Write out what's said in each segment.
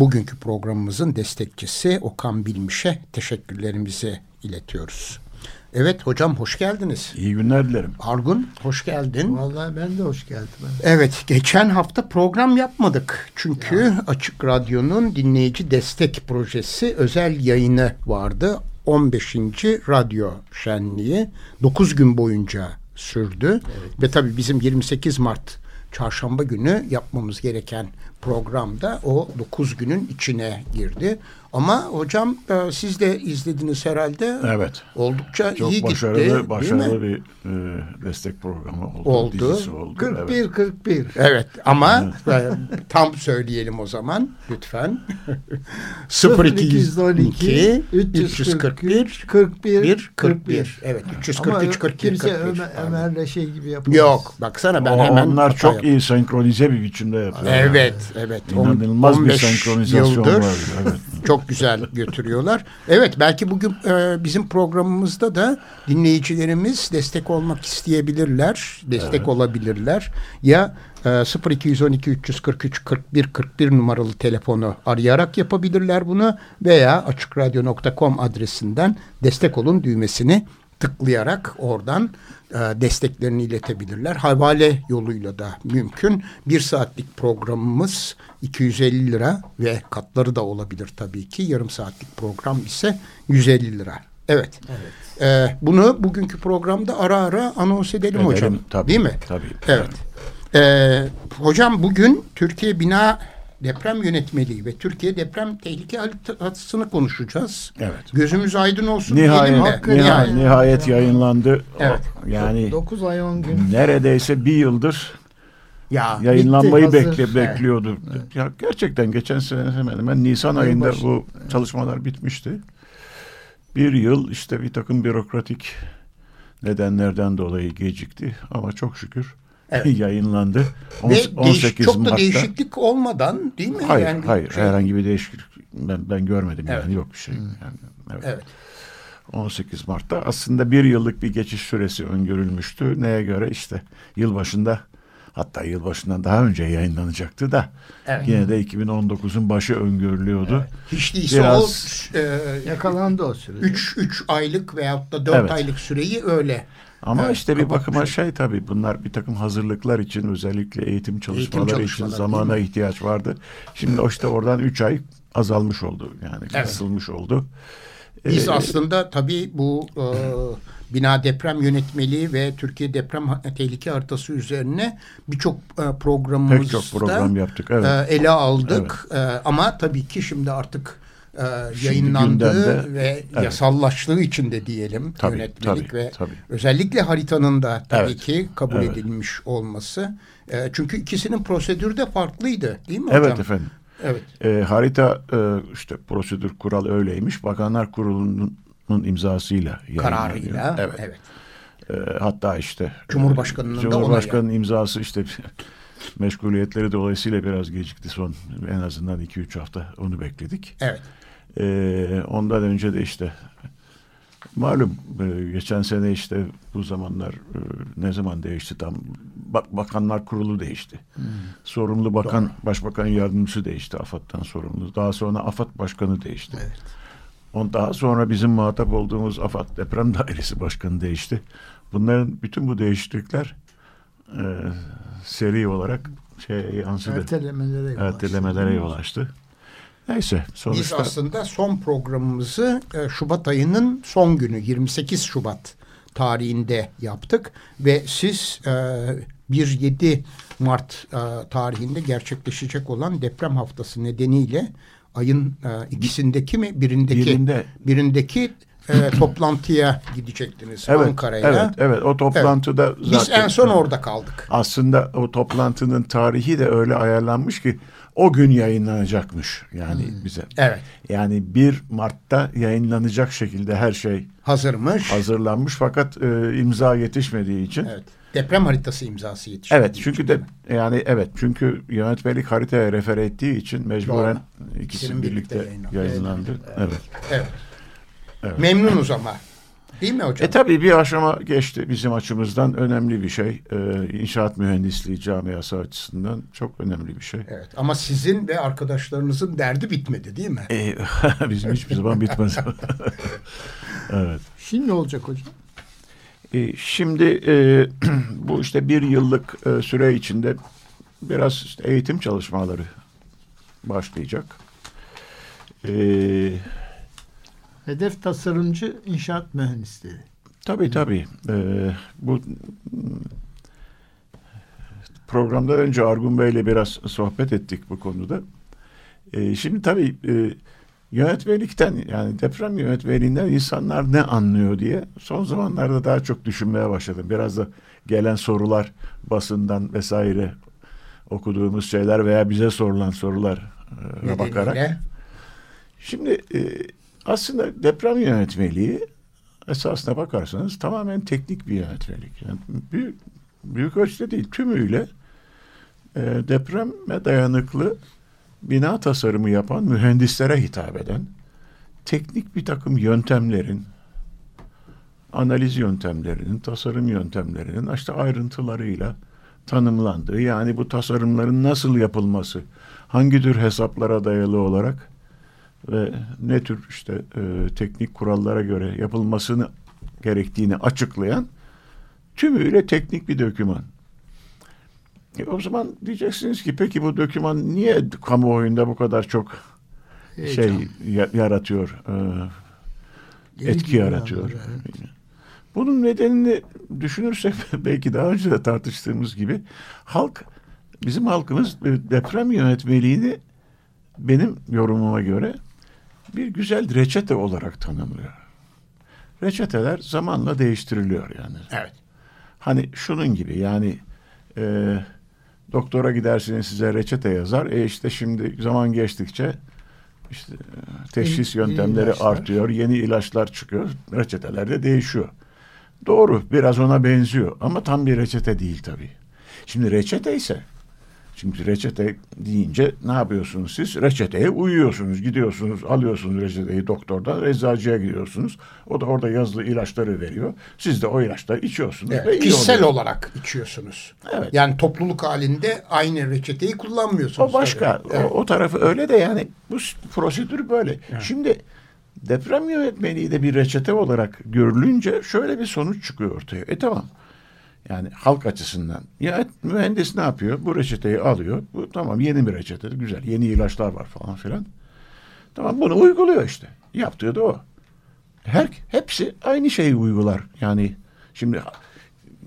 Bugünkü programımızın destekçisi Okan Bilmiş'e teşekkürlerimizi iletiyoruz. Evet hocam hoş geldiniz. İyi günler dilerim. Argun hoş geldin. Vallahi ben de hoş geldim. Evet geçen hafta program yapmadık. Çünkü ya. Açık Radyo'nun dinleyici destek projesi özel yayını vardı. 15. radyo şenliği 9 gün boyunca sürdü. Evet. Ve tabii bizim 28 Mart çarşamba günü yapmamız gereken programda o 9 günün içine girdi. Ama hocam e, siz de izlediniz herhalde. Evet. Oldukça Çok iyi başarılı, gitti. Başarılı bir e, destek programı oldu. Oldu. oldu. 41 evet. 41. Evet ama e, tam söyleyelim o zaman lütfen. 0212 341 41 41. Evet 343 41 kimse 41. Ömer, Ömer'le şey gibi yapamaz. Yok baksana ben o, hemen Onlar çok yaptım. iyi senkronize bir biçimde yapıyor. Evet, evet. İnanılmaz bir senkronizasyon yıldır var. Evet. çok güzel götürüyorlar. Evet, belki bugün e, bizim programımızda da dinleyicilerimiz destek olmak isteyebilirler, destek evet. olabilirler. Ya e, 0212 343 41 41 numaralı telefonu arayarak yapabilirler bunu veya açıkradyo.com adresinden destek olun düğmesini tıklayarak oradan e, desteklerini iletebilirler. Havale yoluyla da mümkün. Bir saatlik programımız 250 lira ve katları da olabilir tabii ki. Yarım saatlik program ise 150 lira. Evet. evet. E, bunu bugünkü programda ara ara anons edelim, edelim hocam. Tabii, Değil mi? Tabii. Evet. E, hocam bugün Türkiye Bina deprem yönetmeliği ve Türkiye deprem tehlike haritasını konuşacağız. Evet. Gözümüz aydın olsun nihayet, de. Nihayet, nihayet yayınlandı. Evet. Yani 9 ay 10 gün. Neredeyse bir yıldır ya, yayınlanmayı bitti, bekle, bekliyordu. Evet. Ya gerçekten geçen sene hemen hemen Nisan Ayın ayında başı. bu çalışmalar bitmişti. Bir yıl işte bir takım bürokratik nedenlerden dolayı gecikti ama çok şükür Evet. yayınlandı. On, Ve 18 değiş, çok da Mart'ta. değişiklik olmadan değil mi? Hayır, yani hayır. şey- Herhangi bir değişiklik ben, ben görmedim Evet. yani yok bir şey. Yani, evet. Evet. 18 Mart'ta aslında bir yıllık bir geçiş süresi öngörülmüştü. Neye göre işte yılbaşında hatta yılbaşından daha önce yayınlanacaktı da Evet. yine de 2019'un başı öngörülüyordu. Hiç değilse Biraz- o e, Yakalandı o sürede. 3 3 aylık veyahut da 4 Evet. aylık süreyi öyle. Ama Evet, işte bir bakıma şey tabii bunlar bir takım hazırlıklar için özellikle eğitim çalışmaları, için çalışmaları, zamana ihtiyaç vardı. Şimdi o işte oradan 3 ay azalmış oldu yani Evet. kısılmış oldu. Biz Ee, aslında tabii bu e, bina deprem yönetmeliği ve Türkiye deprem tehlike haritası üzerine birçok e, programımızda Pek çok program yaptık, evet. e, ele aldık. E, ama tabii ki şimdi artık e, yayınlandığı ve Evet. yasallaştığı için de diyelim Tabii, yönetmelik tabii, ve tabii. özellikle haritanın da tabii Evet, ki kabul evet. edilmiş olması. E, çünkü ikisinin prosedürü de farklıydı değil mi hocam? Evet efendim. Evet. E, harita e, işte prosedür kural öyleymiş. Bakanlar Kurulu'nun imzasıyla. Kararıyla. Evet. evet. E, hatta işte Cumhurbaşkanının da Cumhurbaşkanının imzası işte meşguliyetleri dolayısıyla biraz gecikti son en azından 2-3 hafta onu bekledik. Evet. E, ondan önce de işte malum e, geçen sene işte bu zamanlar e, ne zaman değişti tam Bak, bakanlar kurulu değişti. Hmm. Sorumlu bakan başbakan yardımcısı değişti AFAD'dan sorumlu. Daha sonra AFAD başkanı değişti. Evet. On daha sonra bizim muhatap olduğumuz AFAD deprem dairesi başkanı değişti. Bunların bütün bu değişiklikler e, seri olarak şey yansıdı. Ertelemelere yol açtı. Ertelemelere yol açtı. Neyse Biz sonuçta aslında son programımızı e, Şubat ayının son günü 28 Şubat tarihinde yaptık ve siz e, 1-7 Mart e, tarihinde gerçekleşecek olan deprem haftası nedeniyle ayın e, ikisindeki mi birindeki Birinde. birindeki e, toplantıya gidecektiniz Evet, Ankara'ya. evet, evet. O toplantıda Biz zaten en son orada kaldık. aslında o toplantının tarihi de öyle ayarlanmış ki o gün yayınlanacakmış yani bize. Evet. Yani 1 Mart'ta yayınlanacak şekilde her şey Hazırmış. hazırlanmış fakat e, imza yetişmediği için. Evet. Deprem haritası imzası yetişti. Evet çünkü de yani evet çünkü yönetmelik haritaya refer ettiği için mecburen ikisi İkisinin birlikte birlikte yayınlandı. yayınlandı. Evet. Evet. Evet. Memnunuz ama. Değil mi hocam? E tabii bir aşama geçti bizim açımızdan önemli bir şey. Ee, inşaat mühendisliği camiası açısından çok önemli bir şey. Evet. Ama sizin ve arkadaşlarınızın derdi bitmedi değil mi? Ee, bizim hiçbir zaman bitmez. evet. Şimdi ne olacak hocam? Ee, şimdi e, bu işte bir yıllık e, süre içinde biraz işte eğitim çalışmaları başlayacak. Ee, Hedef tasarımcı inşaat mühendisleri. Tabii tabii. Ee, bu programdan önce Argun Bey'le biraz sohbet ettik bu konuda. Ee, şimdi tabii e, yönetmelikten yani deprem yönetmeliğinden insanlar ne anlıyor diye son zamanlarda daha çok düşünmeye başladım. Biraz da gelen sorular basından vesaire okuduğumuz şeyler veya bize sorulan sorular e, bakarak. Şimdi e, aslında deprem yönetmeliği esasına bakarsanız tamamen teknik bir yönetmelik. Yani büyük, büyük ölçüde değil tümüyle e, depreme dayanıklı bina tasarımı yapan mühendislere hitap eden teknik bir takım yöntemlerin analiz yöntemlerinin, tasarım yöntemlerinin işte ayrıntılarıyla tanımlandığı yani bu tasarımların nasıl yapılması, hangi tür hesaplara dayalı olarak ve ne tür işte e, teknik kurallara göre yapılmasını gerektiğini açıklayan tümüyle teknik bir doküman. E, o zaman diyeceksiniz ki peki bu doküman niye kamuoyunda bu kadar çok şey Heyecan. ya- yaratıyor, e, etki yaratıyor? evet. Bunun nedenini düşünürsek belki daha önce de tartıştığımız gibi halk bizim halkımız deprem yönetmeliğini benim yorumuma göre bir güzel reçete olarak tanımlıyor. Reçeteler zamanla değiştiriliyor yani. Evet. Hani şunun gibi yani e, doktora gidersiniz size reçete yazar. E işte şimdi zaman geçtikçe işte e, teşhis Yeni- yeni yöntemleri ilaçlar. artıyor, yeni ilaçlar çıkıyor, reçeteler de değişiyor. Doğru, biraz ona benziyor ama tam bir reçete değil tabii. Şimdi reçete ise Şimdi reçete deyince ne yapıyorsunuz siz? Reçeteye uyuyorsunuz. Gidiyorsunuz, alıyorsunuz reçeteyi doktordan, eczacıya gidiyorsunuz. O da orada yazılı ilaçları veriyor. Siz de o ilaçları içiyorsunuz. Evet, ve kişisel oluyor. olarak içiyorsunuz. Evet. Yani topluluk halinde aynı reçeteyi kullanmıyorsunuz. O başka. tabii. Evet. O, o tarafı öyle de yani bu prosedür böyle. Şimdi deprem yönetmeliği de bir reçete olarak görülünce şöyle bir sonuç çıkıyor ortaya. E tamam. Yani halk açısından. Ya mühendis ne yapıyor? Bu reçeteyi alıyor. Bu tamam yeni bir reçete. Güzel. Yeni ilaçlar var falan filan. Tamam bunu uyguluyor işte. Yaptığı da o. Her hepsi aynı şeyi uygular. Yani şimdi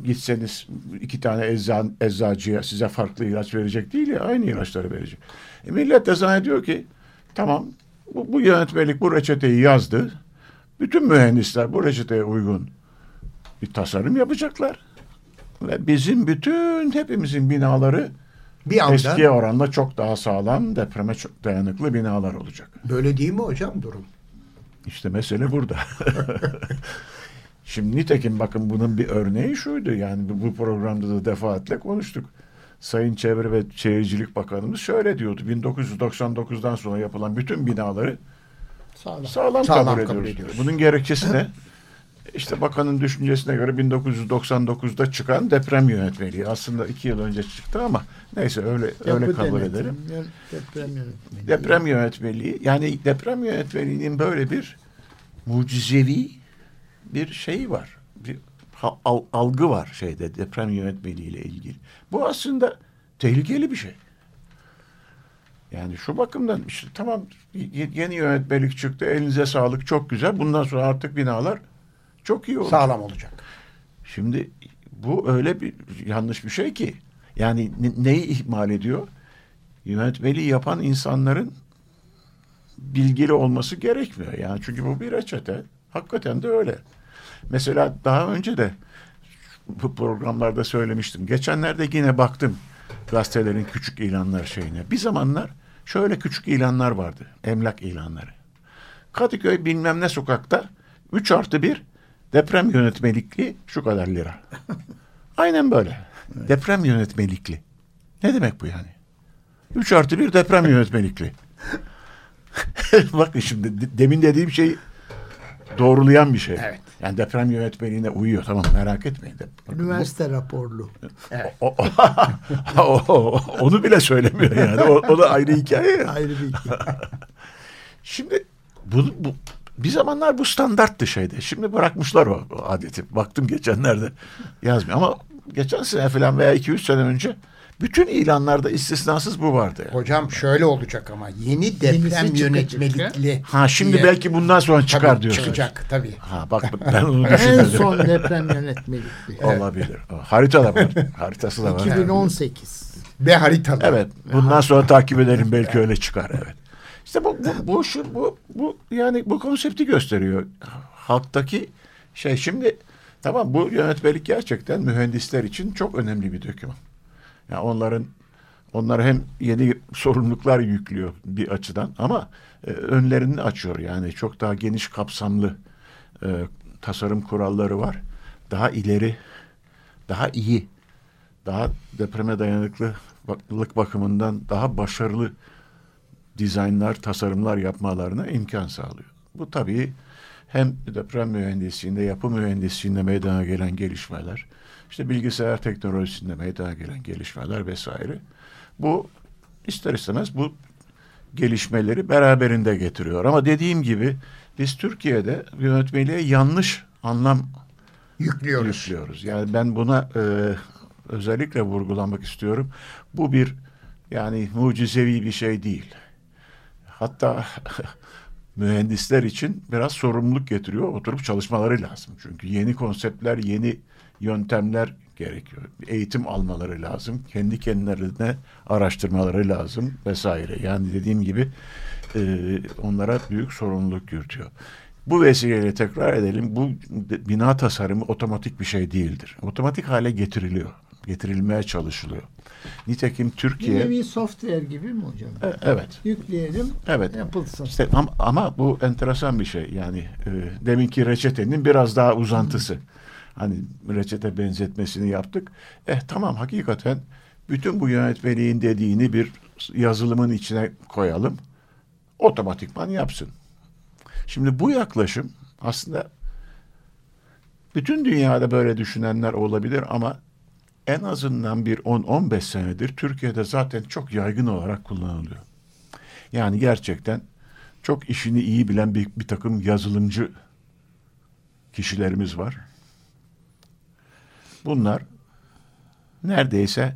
gitseniz iki tane eczan, eczacıya size farklı ilaç verecek değil ya aynı ilaçları verecek. E millet de zannediyor ki tamam bu, bu yönetmelik bu reçeteyi yazdı. Bütün mühendisler bu reçeteye uygun bir tasarım yapacaklar. Ve bizim bütün hepimizin binaları Bir anda eskiye oranla çok daha sağlam, depreme çok dayanıklı binalar olacak. böyle değil mi hocam durum? İşte mesele burada. Şimdi nitekim bakın bunun bir örneği şuydu. Yani bu- programda da defaatle konuştuk. Sayın Çevre ve Şehircilik Bakanımız şöyle diyordu. 1999'dan sonra yapılan bütün binaları Sağlam. sağlam, Sağlam kabul, kabul ediyoruz. ediyoruz. Bunun gerekçesi ne? İşte bakanın düşüncesine göre 1999'da çıkan deprem yönetmeliği. Aslında iki yıl önce çıktı ama neyse öyle öyle Yapı kabul denetim, edelim. yön- Deprem yönetmeliği. Deprem yönetmeliği yani deprem yönetmeliğinin böyle bir mucizevi bir şeyi var. Bir algı var şeyde deprem yönetmeliği ile ilgili. Bu aslında tehlikeli bir şey. Yani şu bakımdan işte tamam yeni yönetmelik çıktı elinize sağlık çok güzel. Bundan sonra artık binalar çok iyi olacak. Sağlam olacak. Şimdi bu öyle bir yanlış bir şey ki. Yani ne- neyi ihmal ediyor? Yönetmeliği yapan insanların bilgili olması gerekmiyor. Yani çünkü bu bir reçete. Hakikaten de öyle. Mesela daha önce de bu programlarda söylemiştim. Geçenlerde yine baktım gazetelerin küçük ilanlar şeyine. Bir zamanlar şöyle küçük ilanlar vardı. Emlak ilanları. Kadıköy bilmem ne sokakta 3 artı 1 deprem yönetmelikli şu kadar lira. Aynen böyle. Deprem yönetmelikli. Ne demek bu yani? 3 artı 1 deprem yönetmelikli. Bakın şimdi de- demin dediğim şey doğrulayan bir şey. Evet. Yani deprem yönetmeliğine uyuyor. Tamam merak etmeyin. De- Üniversite raporlu. O- o- o- onu bile söylemiyor yani. O, o da ayrı hikaye. ya. Ayrı bir hikaye. Şimdi bu, bu bir zamanlar bu standarttı şeyde. Şimdi bırakmışlar o, o adeti. Baktım geçenlerde yazmıyor ama geçen sene falan veya iki üç sene önce bütün ilanlarda istisnasız bu vardı. yani. Hocam şöyle olacak ama yeni deprem yönetmelikli. Ha şimdi diye- belki bundan sonra çıkar Tabii, diyorsunuz. Çıkacak tabii. Ha bak ben onu en düşünmedim. son deprem yönetmelikli. Olabilir. Harita da var. Haritası da var. 2018. Ve haritalı. Evet. Bundan sonra takip edelim belki öyle çıkar. Evet. İşte bu bu bu şu bu bu yani bu konsepti gösteriyor. Halktaki şey şimdi tamam bu yönetmelik gerçekten mühendisler için çok önemli bir doküman. Yani onların onlar hem yeni sorumluluklar yüklüyor bir açıdan ama e, önlerini açıyor. Yani çok daha geniş kapsamlı e, tasarım kuralları var. Daha ileri, daha iyi daha depreme dayanıklılık bakımından daha başarılı dizaynlar, tasarımlar yapmalarına imkan sağlıyor. Bu tabii hem deprem mühendisliğinde, yapı mühendisliğinde meydana gelen gelişmeler, işte bilgisayar teknolojisinde meydana gelen gelişmeler vesaire. Bu ister istemez bu gelişmeleri beraberinde getiriyor. Ama dediğim gibi biz Türkiye'de yönetmeliğe yanlış anlam Yüklüyoruz. yüklüyoruz. Yani ben buna e, özellikle vurgulamak istiyorum. Bu bir yani mucizevi bir şey değil. Hatta mühendisler için biraz sorumluluk getiriyor. Oturup çalışmaları lazım. Çünkü yeni konseptler, yeni yöntemler gerekiyor. Eğitim almaları lazım. Kendi kendilerine araştırmaları lazım vesaire. Yani dediğim gibi e, onlara büyük sorumluluk yürütüyor. Bu vesileyle tekrar edelim. Bu bina tasarımı otomatik bir şey değildir. Otomatik hale getiriliyor. Getirilmeye çalışılıyor. Nitekim Bir Türkiye... nevi software gibi mi hocam? E, Evet. Yükleyelim, Evet. yapılsın. İşte ama, ama bu enteresan bir şey. Yani e, deminki reçetenin biraz daha uzantısı. Hani reçete benzetmesini yaptık. Eh tamam hakikaten bütün bu yönetmeliğin dediğini bir yazılımın içine koyalım. Otomatikman yapsın. Şimdi bu yaklaşım aslında bütün dünyada böyle düşünenler olabilir ama en azından bir 10-15 senedir Türkiye'de zaten çok yaygın olarak kullanılıyor. Yani gerçekten çok işini iyi bilen bir, bir takım yazılımcı kişilerimiz var. Bunlar neredeyse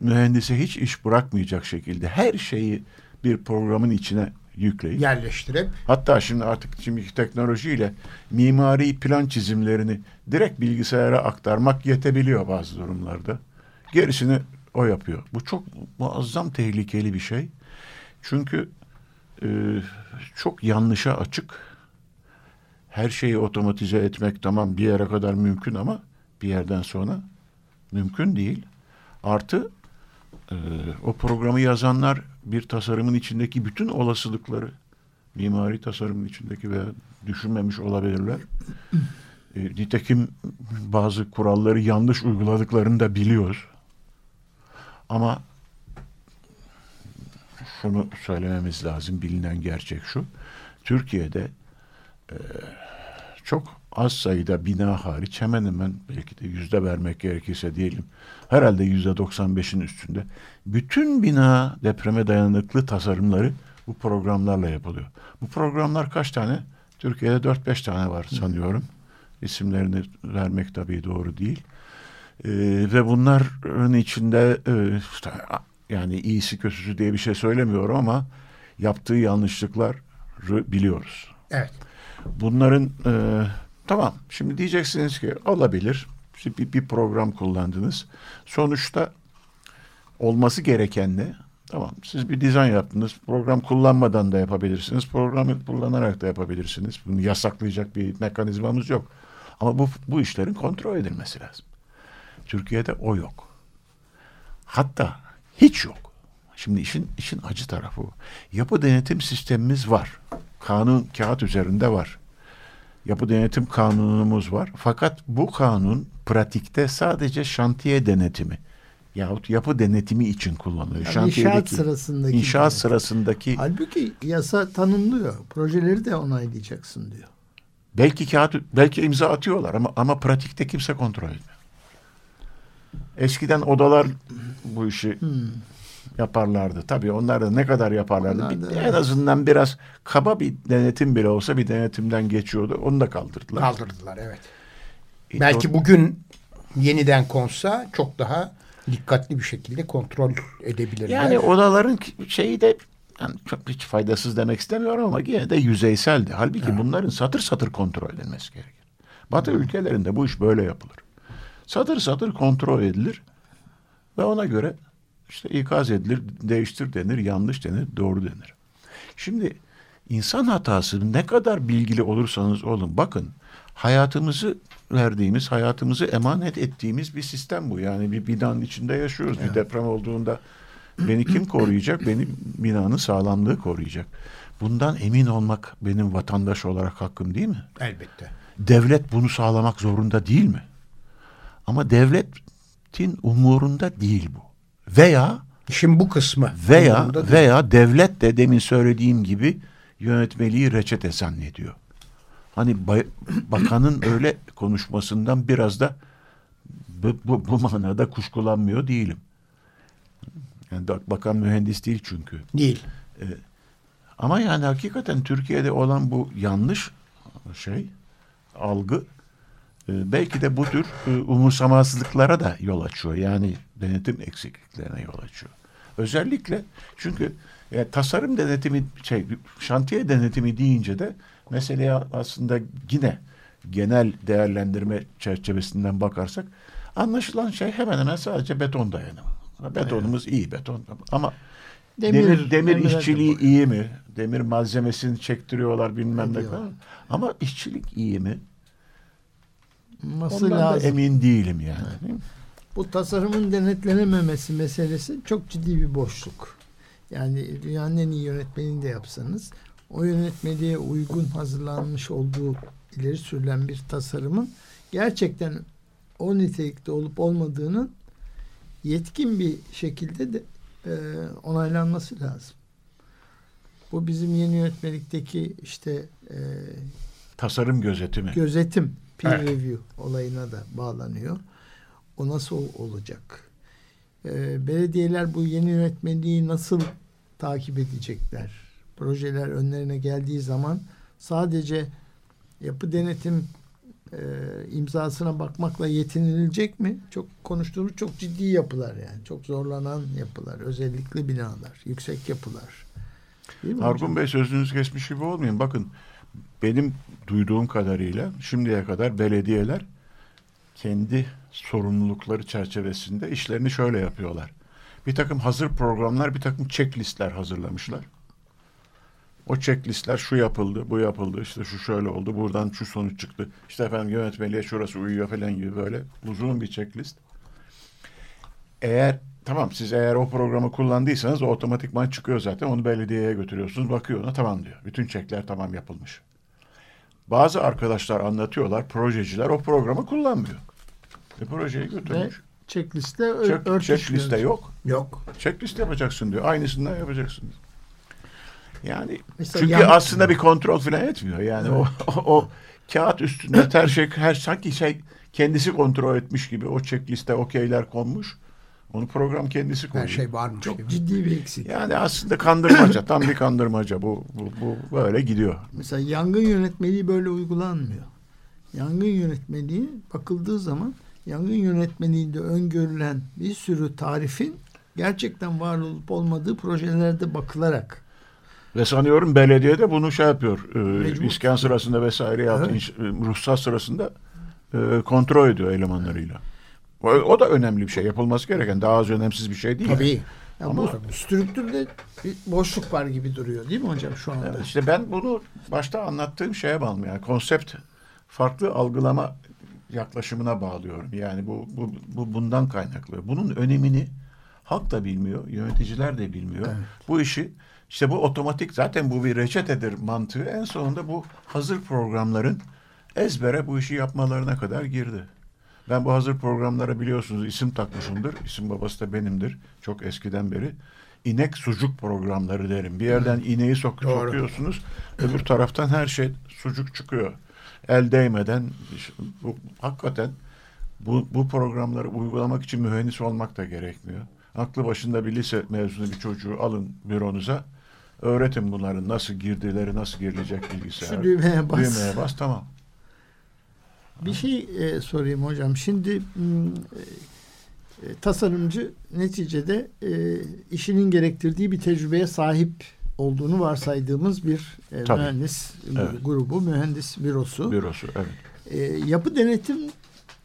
mühendise hiç iş bırakmayacak şekilde her şeyi bir programın içine yükleyip Yerleştirip Hatta şimdi artık şimdiki teknolojiyle mimari plan çizimlerini direkt bilgisayara aktarmak yetebiliyor bazı durumlarda. Gerisini o yapıyor. Bu çok muazzam tehlikeli bir şey. Çünkü e, çok yanlışa açık. Her şeyi otomatize etmek tamam bir yere kadar mümkün ama bir yerden sonra mümkün değil. Artı e, o programı yazanlar bir tasarımın içindeki bütün olasılıkları mimari tasarımın içindeki veya düşünmemiş olabilirler. E, nitekim bazı kuralları yanlış uyguladıklarını da biliyoruz. Ama şunu söylememiz lazım. Bilinen gerçek şu. Türkiye'de e, çok az sayıda bina hariç hemen hemen belki de yüzde vermek gerekirse diyelim. Herhalde yüzde 95'in üstünde. Bütün bina depreme dayanıklı tasarımları bu programlarla yapılıyor. Bu programlar kaç tane? Türkiye'de 4-5 tane var sanıyorum. İsimlerini vermek tabii doğru değil. Ee, ve bunların içinde e, işte, yani iyisi kötüsü diye bir şey söylemiyorum ama yaptığı yanlışlıkları biliyoruz. evet. Bunların e, tamam şimdi diyeceksiniz ki olabilir Siz bir, bir program kullandınız. Sonuçta olması gereken ne? Tamam siz bir dizayn yaptınız. Program kullanmadan da yapabilirsiniz. Programı kullanarak da yapabilirsiniz. Bunu yasaklayacak bir mekanizmamız yok. Ama bu, bu işlerin kontrol edilmesi lazım. Türkiye'de o yok. Hatta hiç yok. Şimdi işin işin acı tarafı. Yapı denetim sistemimiz var. Kanun kağıt üzerinde var. Yapı denetim kanunumuz var. Fakat bu kanun pratikte sadece şantiye denetimi yahut yapı denetimi için kullanılıyor. Yani inşaat sırasındaki inşaat denetim. sırasındaki Halbuki yasa tanımlıyor. Projeleri de onaylayacaksın diyor. belki kağıt belki imza atıyorlar ama ama pratikte kimse kontrol etmiyor. Eskiden odalar bu işi yaparlardı. Tabii onlar da ne kadar yaparlardı. Onlar Bir- da- en azından biraz kaba bir denetim bile olsa bir denetimden geçiyordu. Onu da kaldırdılar. Kaldırdılar evet. E, Belki o- bugün yeniden konsa çok daha dikkatli bir şekilde kontrol edebilirler. Yani odaların şeyi de yani çok hiç faydasız demek istemiyorum ama yine de yüzeyseldi. Halbuki bunların satır satır kontrol edilmesi gerekir. Batı ülkelerinde bu iş böyle yapılır. Satır satır kontrol edilir ve ona göre işte ikaz edilir, değiştir denir, yanlış denir, doğru denir. Şimdi insan hatası ne kadar bilgili olursanız olun bakın hayatımızı verdiğimiz, hayatımızı emanet ettiğimiz bir sistem bu. Yani bir binanın içinde yaşıyoruz. Bir deprem olduğunda beni kim koruyacak? Beni binanın sağlamlığı koruyacak. Bundan emin olmak benim vatandaş olarak hakkım değil mi? Elbette. Devlet bunu sağlamak zorunda değil mi? Ama devletin umurunda değil bu. Veya İşin bu kısmı. veya veya devlet de demin söylediğim gibi yönetmeliği reçete zannediyor. Hani bay- bakanın öyle konuşmasından biraz da bu, bu, bu manada kuşkulanmıyor değilim. Yani bakan mühendis değil çünkü. değil. Ama yani hakikaten Türkiye'de olan bu yanlış şey, algı belki de bu tür e, umursamazlıklara da yol açıyor. Yani denetim eksikliklerine yol açıyor. Özellikle çünkü e, tasarım denetimi, şey, şantiye denetimi deyince de meseleye aslında yine genel değerlendirme çerçevesinden bakarsak anlaşılan şey hemen hemen sadece beton dayanımı. Betonumuz iyi beton ama Demir- demir, demir, işçiliği iyi mi? Demir malzemesini çektiriyorlar bilmem ne kadar. Ama işçilik iyi mi? Olması Ondan da lazım. emin değilim yani. değil? Bu tasarımın denetlenememesi meselesi çok ciddi bir boşluk. Yani dünyanın en iyi yönetmenini de yapsanız o yönetmeliğe uygun hazırlanmış olduğu ileri sürülen bir tasarımın gerçekten o nitelikte olup olmadığının yetkin bir şekilde de e, onaylanması lazım. Bu bizim yeni yönetmelikteki işte e, Tasarım gözetimi. gözetim, peer Evet. review olayına da bağlanıyor. O nasıl olacak? Ee, belediyeler bu yeni yönetmeliği nasıl takip edecekler? Projeler önlerine geldiği zaman sadece yapı denetim e, imzasına bakmakla yetinilecek mi? Çok konuştuğumuz çok ciddi yapılar yani. Çok zorlanan yapılar. Özellikle binalar. Yüksek yapılar. Değil mi hocam? Argun Bey sözünüz kesmiş gibi olmayın. Bakın benim duyduğum kadarıyla şimdiye kadar belediyeler kendi sorumlulukları çerçevesinde işlerini şöyle yapıyorlar. Bir takım hazır programlar, bir takım checklistler hazırlamışlar. O checklistler şu yapıldı, bu yapıldı, işte şu şöyle oldu, buradan şu sonuç çıktı. İşte efendim yönetmeliğe şurası uyuyor falan gibi böyle uzun bir checklist. Eğer tamam siz eğer o programı kullandıysanız o otomatikman çıkıyor zaten. Onu belediyeye götürüyorsunuz. Bakıyor ona tamam diyor. Bütün çekler tamam yapılmış. Bazı arkadaşlar anlatıyorlar. Projeciler o programı kullanmıyor. E, projeyi Ve götürmüş. checkliste ö- Check, örtüşmüyor. checkliste yok. Yok. Checklist yapacaksın diyor. Aynısından yapacaksın. Yani Mesela çünkü yan- aslında bir kontrol falan etmiyor. Yani o, o, o kağıt üstünde her şey her sanki şey kendisi kontrol etmiş gibi o checkliste okeyler konmuş. Onu program kendisi koyuyor. Her şey varmış Çok gibi. ciddi bir eksik. Yani aslında kandırmaca, tam bir kandırmaca. Bu, bu, bu böyle gidiyor. Mesela yangın yönetmeliği böyle uygulanmıyor. Yangın yönetmeliği bakıldığı zaman yangın yönetmeliğinde öngörülen bir sürü tarifin gerçekten var olup olmadığı projelerde bakılarak Ve sanıyorum belediye de bunu şey yapıyor. E, Mecbur. iskan sırasında vesaire. Evet. e, ruhsat sırasında e, kontrol ediyor elemanlarıyla. O, o da önemli bir şey. Yapılması gereken daha az önemsiz bir şey değil. Tabii. Ya bu strüktürde bir boşluk var gibi duruyor değil mi hocam şu anda? Evet, işte ben bunu başta anlattığım şeye bağlı. Yani konsept farklı algılama yaklaşımına bağlıyorum. Yani bu, bu, bu bundan kaynaklı. Bunun önemini halk da bilmiyor, yöneticiler de bilmiyor. Evet. Bu işi işte bu otomatik zaten bu bir reçetedir mantığı. En sonunda bu hazır programların ezbere bu işi yapmalarına kadar girdi. Ben bu hazır programlara biliyorsunuz isim takmışımdır. İsim babası da benimdir. Çok eskiden beri. İnek sucuk programları derim. Bir yerden ineği sok Doğru. sokuyorsunuz. Öbür taraftan her şey sucuk çıkıyor. El değmeden bu, hakikaten bu, bu programları uygulamak için mühendis olmak da gerekmiyor. Aklı başında bir lise mezunu bir çocuğu alın büronuza. Öğretin bunların nasıl girdileri, nasıl girilecek bilgisayara. Şu düğmeye bas. Düğmeye bas tamam. Bir şey e, sorayım hocam. Şimdi e, tasarımcı neticede e, işinin gerektirdiği bir tecrübeye sahip olduğunu varsaydığımız bir e, Tabii. mühendis Evet. grubu, mühendis bürosu. Bürosu evet. E, yapı denetim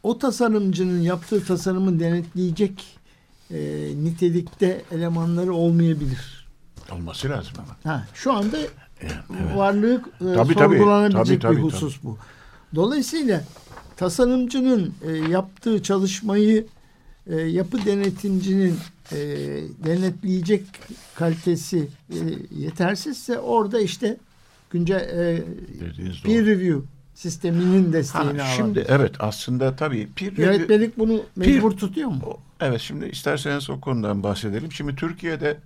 o tasarımcının yaptığı tasarımı denetleyecek e, nitelikte elemanları olmayabilir. Olması lazım ama. Ha, şu anda Yani, evet. varlığı e, Tabii, tabii. sorgulanabilecek Tabii, bir tabii, husus bu. Dolayısıyla tasarımcının e, yaptığı çalışmayı e, yapı denetimcinin e, denetleyecek kalitesi e, yetersizse orada işte güncel e, Dediğiniz peer doğru. review sisteminin desteğini Ha, alan. şimdi evet aslında tabii peer review- Yönetmelik bunu mecbur tutuyor mu? Evet şimdi isterseniz o konudan bahsedelim. Şimdi Türkiye'de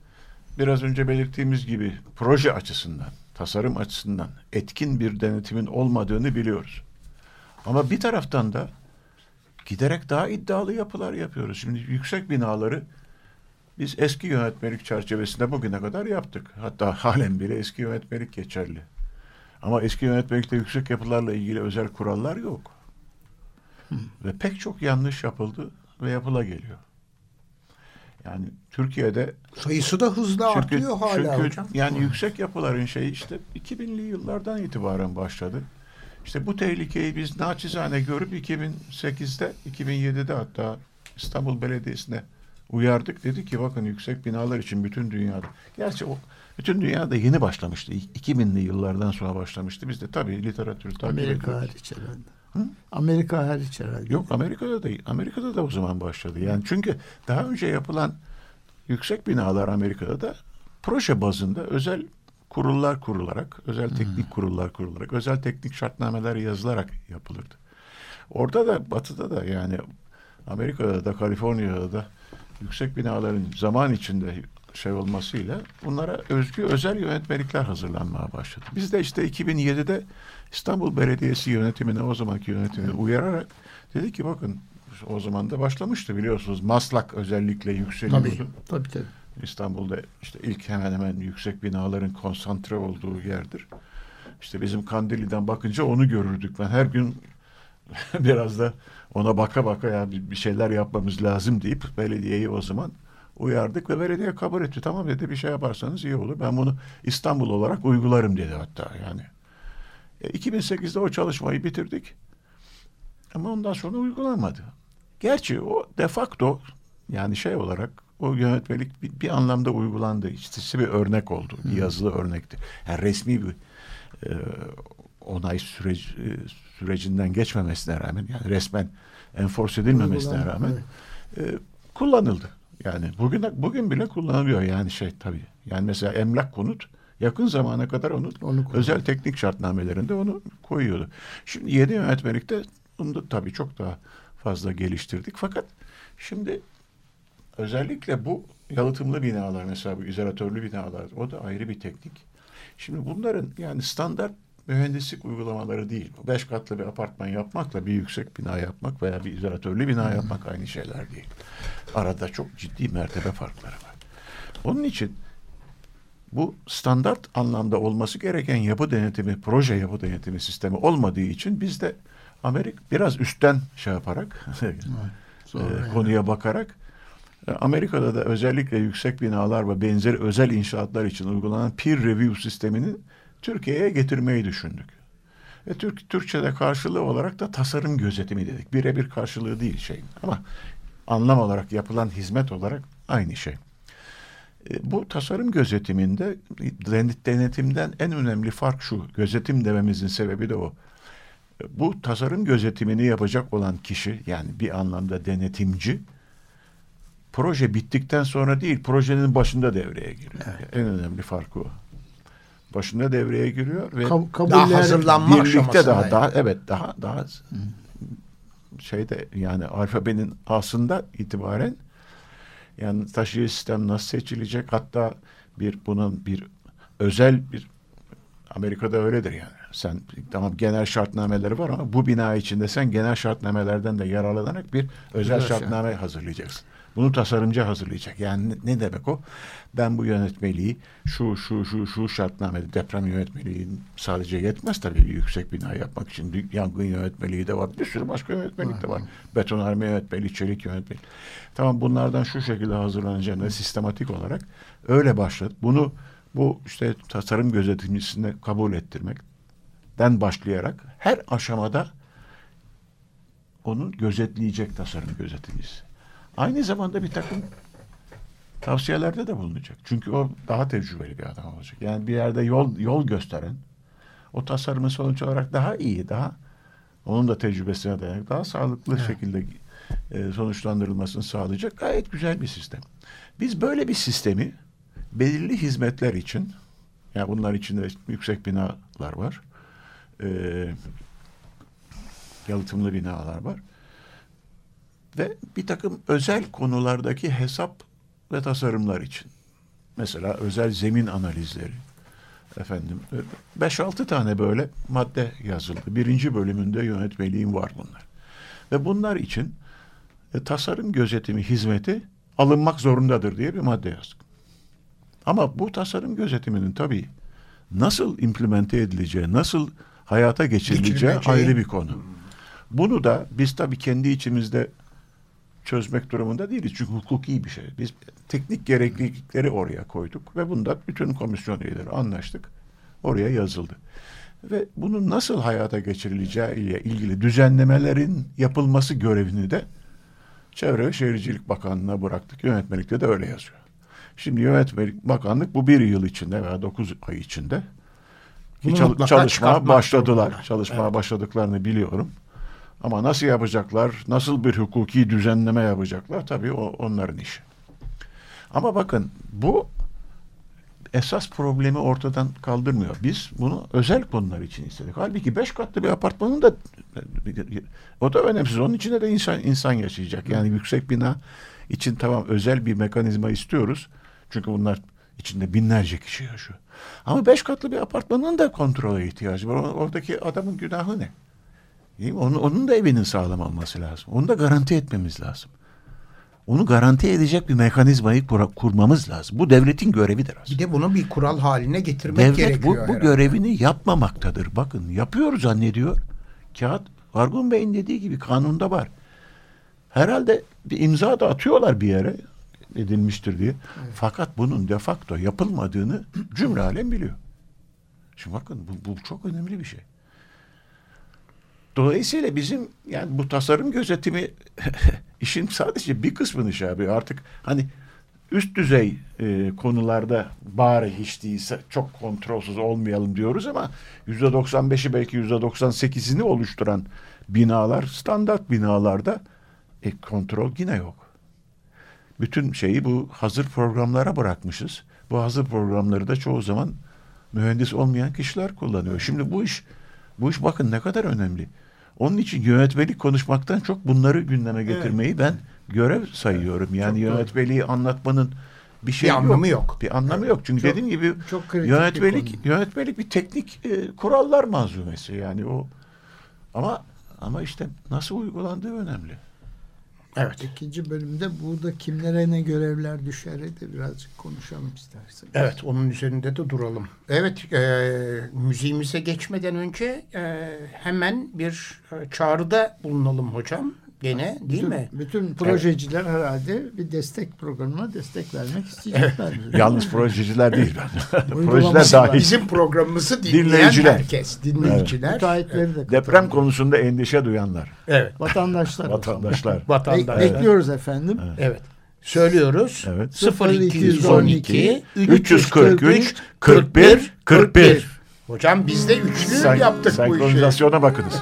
biraz önce belirttiğimiz gibi proje açısından, tasarım açısından etkin bir denetimin olmadığını biliyoruz. Ama bir taraftan da giderek daha iddialı yapılar yapıyoruz. Şimdi yüksek binaları biz eski yönetmelik çerçevesinde bugüne kadar yaptık. Hatta halen bile eski yönetmelik geçerli. Ama eski yönetmelikte yüksek yapılarla ilgili özel kurallar yok. Ve pek çok yanlış yapıldı ve yapıla geliyor. Yani Türkiye'de Sayısı da hızla çünkü, artıyor hala çünkü hocam. yani yüksek yapıların şeyi işte 2000'li yıllardan itibaren başladı. İşte bu tehlikeyi biz naçizane görüp 2008'de 2007'de hatta İstanbul Belediyesi'ne uyardık. Dedi ki bakın yüksek binalar için bütün dünyada. Gerçi o bütün dünyada yeni başlamıştı. 2000'li yıllardan sonra başlamıştı. Biz de tabii literatürü takip Amerika ediyoruz. hariç herhalde. Hı? Amerika hariç herhalde. Yok Amerika'da da Amerika'da da o zaman başladı. Yani çünkü daha önce yapılan yüksek binalar Amerika'da da proje bazında özel kurullar kurularak, özel teknik kurullar kurularak, özel teknik şartnameler yazılarak yapılırdı. Orada da batıda da yani Amerika'da da Kaliforniya'da da yüksek binaların zaman içinde şey olmasıyla bunlara özgü özel yönetmelikler hazırlanmaya başladı. Biz de işte 2007'de İstanbul Belediyesi yönetimine o zamanki yönetimine uyararak dedi ki bakın o zaman da başlamıştı biliyorsunuz. Maslak özellikle yükseliyordu. Tabii. Tabii tabii. İstanbul'da işte ilk hemen hemen yüksek binaların konsantre olduğu yerdir. İşte bizim Kandili'den bakınca onu görürdük. Ben her gün biraz da ona baka baka ya bir bir şeyler yapmamız lazım deyip belediyeyi o zaman uyardık ve belediye kabul etti. Tamam dedi bir şey yaparsanız iyi olur. Ben bunu İstanbul olarak uygularım dedi hatta yani. E, 2008'de o çalışmayı bitirdik. Ama ondan sonra uygulanmadı. Gerçi o de facto yani şey olarak o yönetmelik bir, bir anlamda uygulandı. İşte bir örnek oldu. Bir yazılı örnekti. Yani resmi bir e, onay süreci, e, sürecinden geçmemesine rağmen yani resmen enforce edilmemesine Uygulan- rağmen e, kullanıldı. Yani bugün bugün bile kullanılıyor yani şey tabii. Yani mesela emlak konut yakın zamana kadar onu, Onu kullanıyor. özel teknik şartnamelerinde onu koyuyordu. Şimdi yeni yönetmelikte bunu da tabii çok daha fazla geliştirdik. Fakat şimdi özellikle bu yalıtımlı binalar mesela bu izolatörlü binalar o da ayrı bir teknik. Şimdi bunların yani standart mühendislik uygulamaları değil. Beş katlı bir apartman yapmakla bir yüksek bina yapmak veya bir izolatörlü bina yapmak aynı şeyler değil. Arada çok ciddi mertebe farkları var. Onun için bu standart anlamda olması gereken yapı denetimi, proje yapı denetimi sistemi olmadığı için biz de Amerik biraz üstten şey yaparak Sonra e, konuya bakarak Amerika'da da özellikle yüksek binalar ve benzeri özel inşaatlar için uygulanan peer review sistemini Türkiye'ye getirmeyi düşündük. E, Türk Türkçe'de karşılığı olarak da tasarım gözetimi dedik. Birebir karşılığı değil şey ama anlam olarak yapılan hizmet olarak aynı şey. E, bu tasarım gözetiminde denetimden en önemli fark şu. Gözetim dememizin sebebi de o. E, bu tasarım gözetimini yapacak olan kişi yani bir anlamda denetimci proje bittikten sonra değil projenin başında devreye giriyor. Evet. En önemli farkı o. Başında devreye giriyor ve Kab daha hazırlanma birlikte daha daha evet daha daha Hı. şeyde yani alfabenin aslında itibaren yani taşıyıcı sistem nasıl seçilecek hatta bir bunun bir özel bir Amerika'da öyledir yani. Sen tamam genel şartnameleri var ama bu bina içinde sen genel şartnamelerden de yararlanarak bir özel Güzel şartname şey. hazırlayacaksın. Bunu tasarımcı hazırlayacak. Yani ne, demek o? Ben bu yönetmeliği şu şu şu şu şartnamede deprem yönetmeliği sadece yetmez tabii yüksek bina yapmak için. Yangın yönetmeliği de var. Bir sürü başka yönetmelik de var. Betonarme yönetmeliği, çelik yönetmeliği. Tamam bunlardan şu şekilde hazırlanacağını sistematik olarak öyle başladı. Bunu bu işte tasarım gözetimcisine kabul ettirmekten başlayarak her aşamada onu gözetleyecek tasarım gözetimcisi. Aynı zamanda bir takım tavsiyelerde de bulunacak. Çünkü o daha tecrübeli bir adam olacak. Yani bir yerde yol yol gösteren o tasarımın sonuç olarak daha iyi, daha onun da tecrübesine dayanak daha sağlıklı evet. şekilde e, sonuçlandırılmasını sağlayacak gayet güzel bir sistem. Biz böyle bir sistemi belirli hizmetler için yani bunlar içinde yüksek binalar var. E, yalıtımlı binalar var ve bir takım özel konulardaki hesap ve tasarımlar için. Mesela özel zemin analizleri. Efendim 5-6 tane böyle madde yazıldı. Birinci bölümünde yönetmeliğim var bunlar. Ve bunlar için e, tasarım gözetimi hizmeti alınmak zorundadır diye bir madde yazdık. Ama bu tasarım gözetiminin tabii nasıl implemente edileceği, nasıl hayata geçirileceği ayrı bir konu. Bunu da biz tabii kendi içimizde çözmek durumunda değiliz. Çünkü hukuki bir şey. Biz teknik gereklilikleri oraya koyduk ve bunda bütün komisyon üyeleri anlaştık. Oraya yazıldı. Ve bunun nasıl hayata geçirileceği ile ilgili düzenlemelerin yapılması görevini de Çevre ve Şehircilik Bakanlığı'na bıraktık. Yönetmelikte de öyle yazıyor. Şimdi Yönetmelik Bakanlık bu bir yıl içinde veya dokuz ay içinde çal çalışmaya başladılar. Çalışmaya evet. başladıklarını biliyorum. Ama nasıl yapacaklar, nasıl bir hukuki düzenleme yapacaklar tabii o onların işi. Ama bakın bu esas problemi ortadan kaldırmıyor. Biz bunu özel konular için istedik. Halbuki beş katlı bir apartmanın da o da önemsiz. Onun içinde de insan insan yaşayacak. Yani yüksek bina için tamam özel bir mekanizma istiyoruz. Çünkü bunlar içinde binlerce kişi yaşıyor. Ama beş katlı bir apartmanın da kontrole ihtiyacı var. Oradaki adamın günahı ne? Değil mi? Onun, onun da evinin sağlam olması lazım. Onu da garanti etmemiz lazım. Onu garanti edecek bir mekanizmayı kur, kurmamız lazım. Bu devletin görevidir aslında. Bir de bunu bir kural haline getirmek Devlet gerekiyor. Devlet bu, bu görevini yapmamaktadır. Bakın yapıyor zannediyor. Kağıt Argun Bey'in dediği gibi kanunda var. Herhalde bir imza da atıyorlar bir yere edilmiştir diye. Evet. Fakat bunun de facto yapılmadığını cümle alem biliyor. Şimdi bakın bu, bu çok önemli bir şey. Dolayısıyla bizim yani bu tasarım gözetimi işin sadece bir kısmını şey yapıyor. Artık hani üst düzey e, konularda bari hiç değilse çok kontrolsüz olmayalım diyoruz ama yüzde 95'i belki yüzde 98'ini oluşturan binalar standart binalarda e, kontrol yine yok. Bütün şeyi bu hazır programlara bırakmışız. Bu hazır programları da çoğu zaman mühendis olmayan kişiler kullanıyor. Şimdi bu iş bu iş bakın ne kadar önemli. Onun için yönetmelik konuşmaktan çok bunları gündeme getirmeyi evet. ben görev sayıyorum. Yani çok yönetmeliği doğru. anlatmanın bir şey bir anlamı yok. Bir anlamı yok. Çünkü çok, dediğim gibi çok yönetmelik bir yönetmelik bir teknik e, kurallar malzumesi yani o ama ama işte nasıl uygulandığı önemli. Evet. İkinci bölümde burada kimlere ne görevler düşer de birazcık konuşalım istersen. Evet onun üzerinde de duralım. Evet e, müziğimize geçmeden önce e, hemen bir e, çağrıda bulunalım hocam. Gene değil bütün, mi? Bütün projeciler herhalde bir destek programına destek vermek isteyecekler. Yalnız projeciler değil ben. Var. dahil. Bizim programımızı dinleyen Dinleyiciler. herkes, dinleyiciler. Müteahhitleri de Deprem konusunda endişe duyanlar. Evet, Vatandaşlar. Vatandaşlar. Bek- vatandaşlar. bekliyoruz efendim. Evet. Söylüyoruz. Evet. 0212 343 41 41. Hocam biz de üçlü Sen- yaptık bu işi. Senkronizasyona bakınız.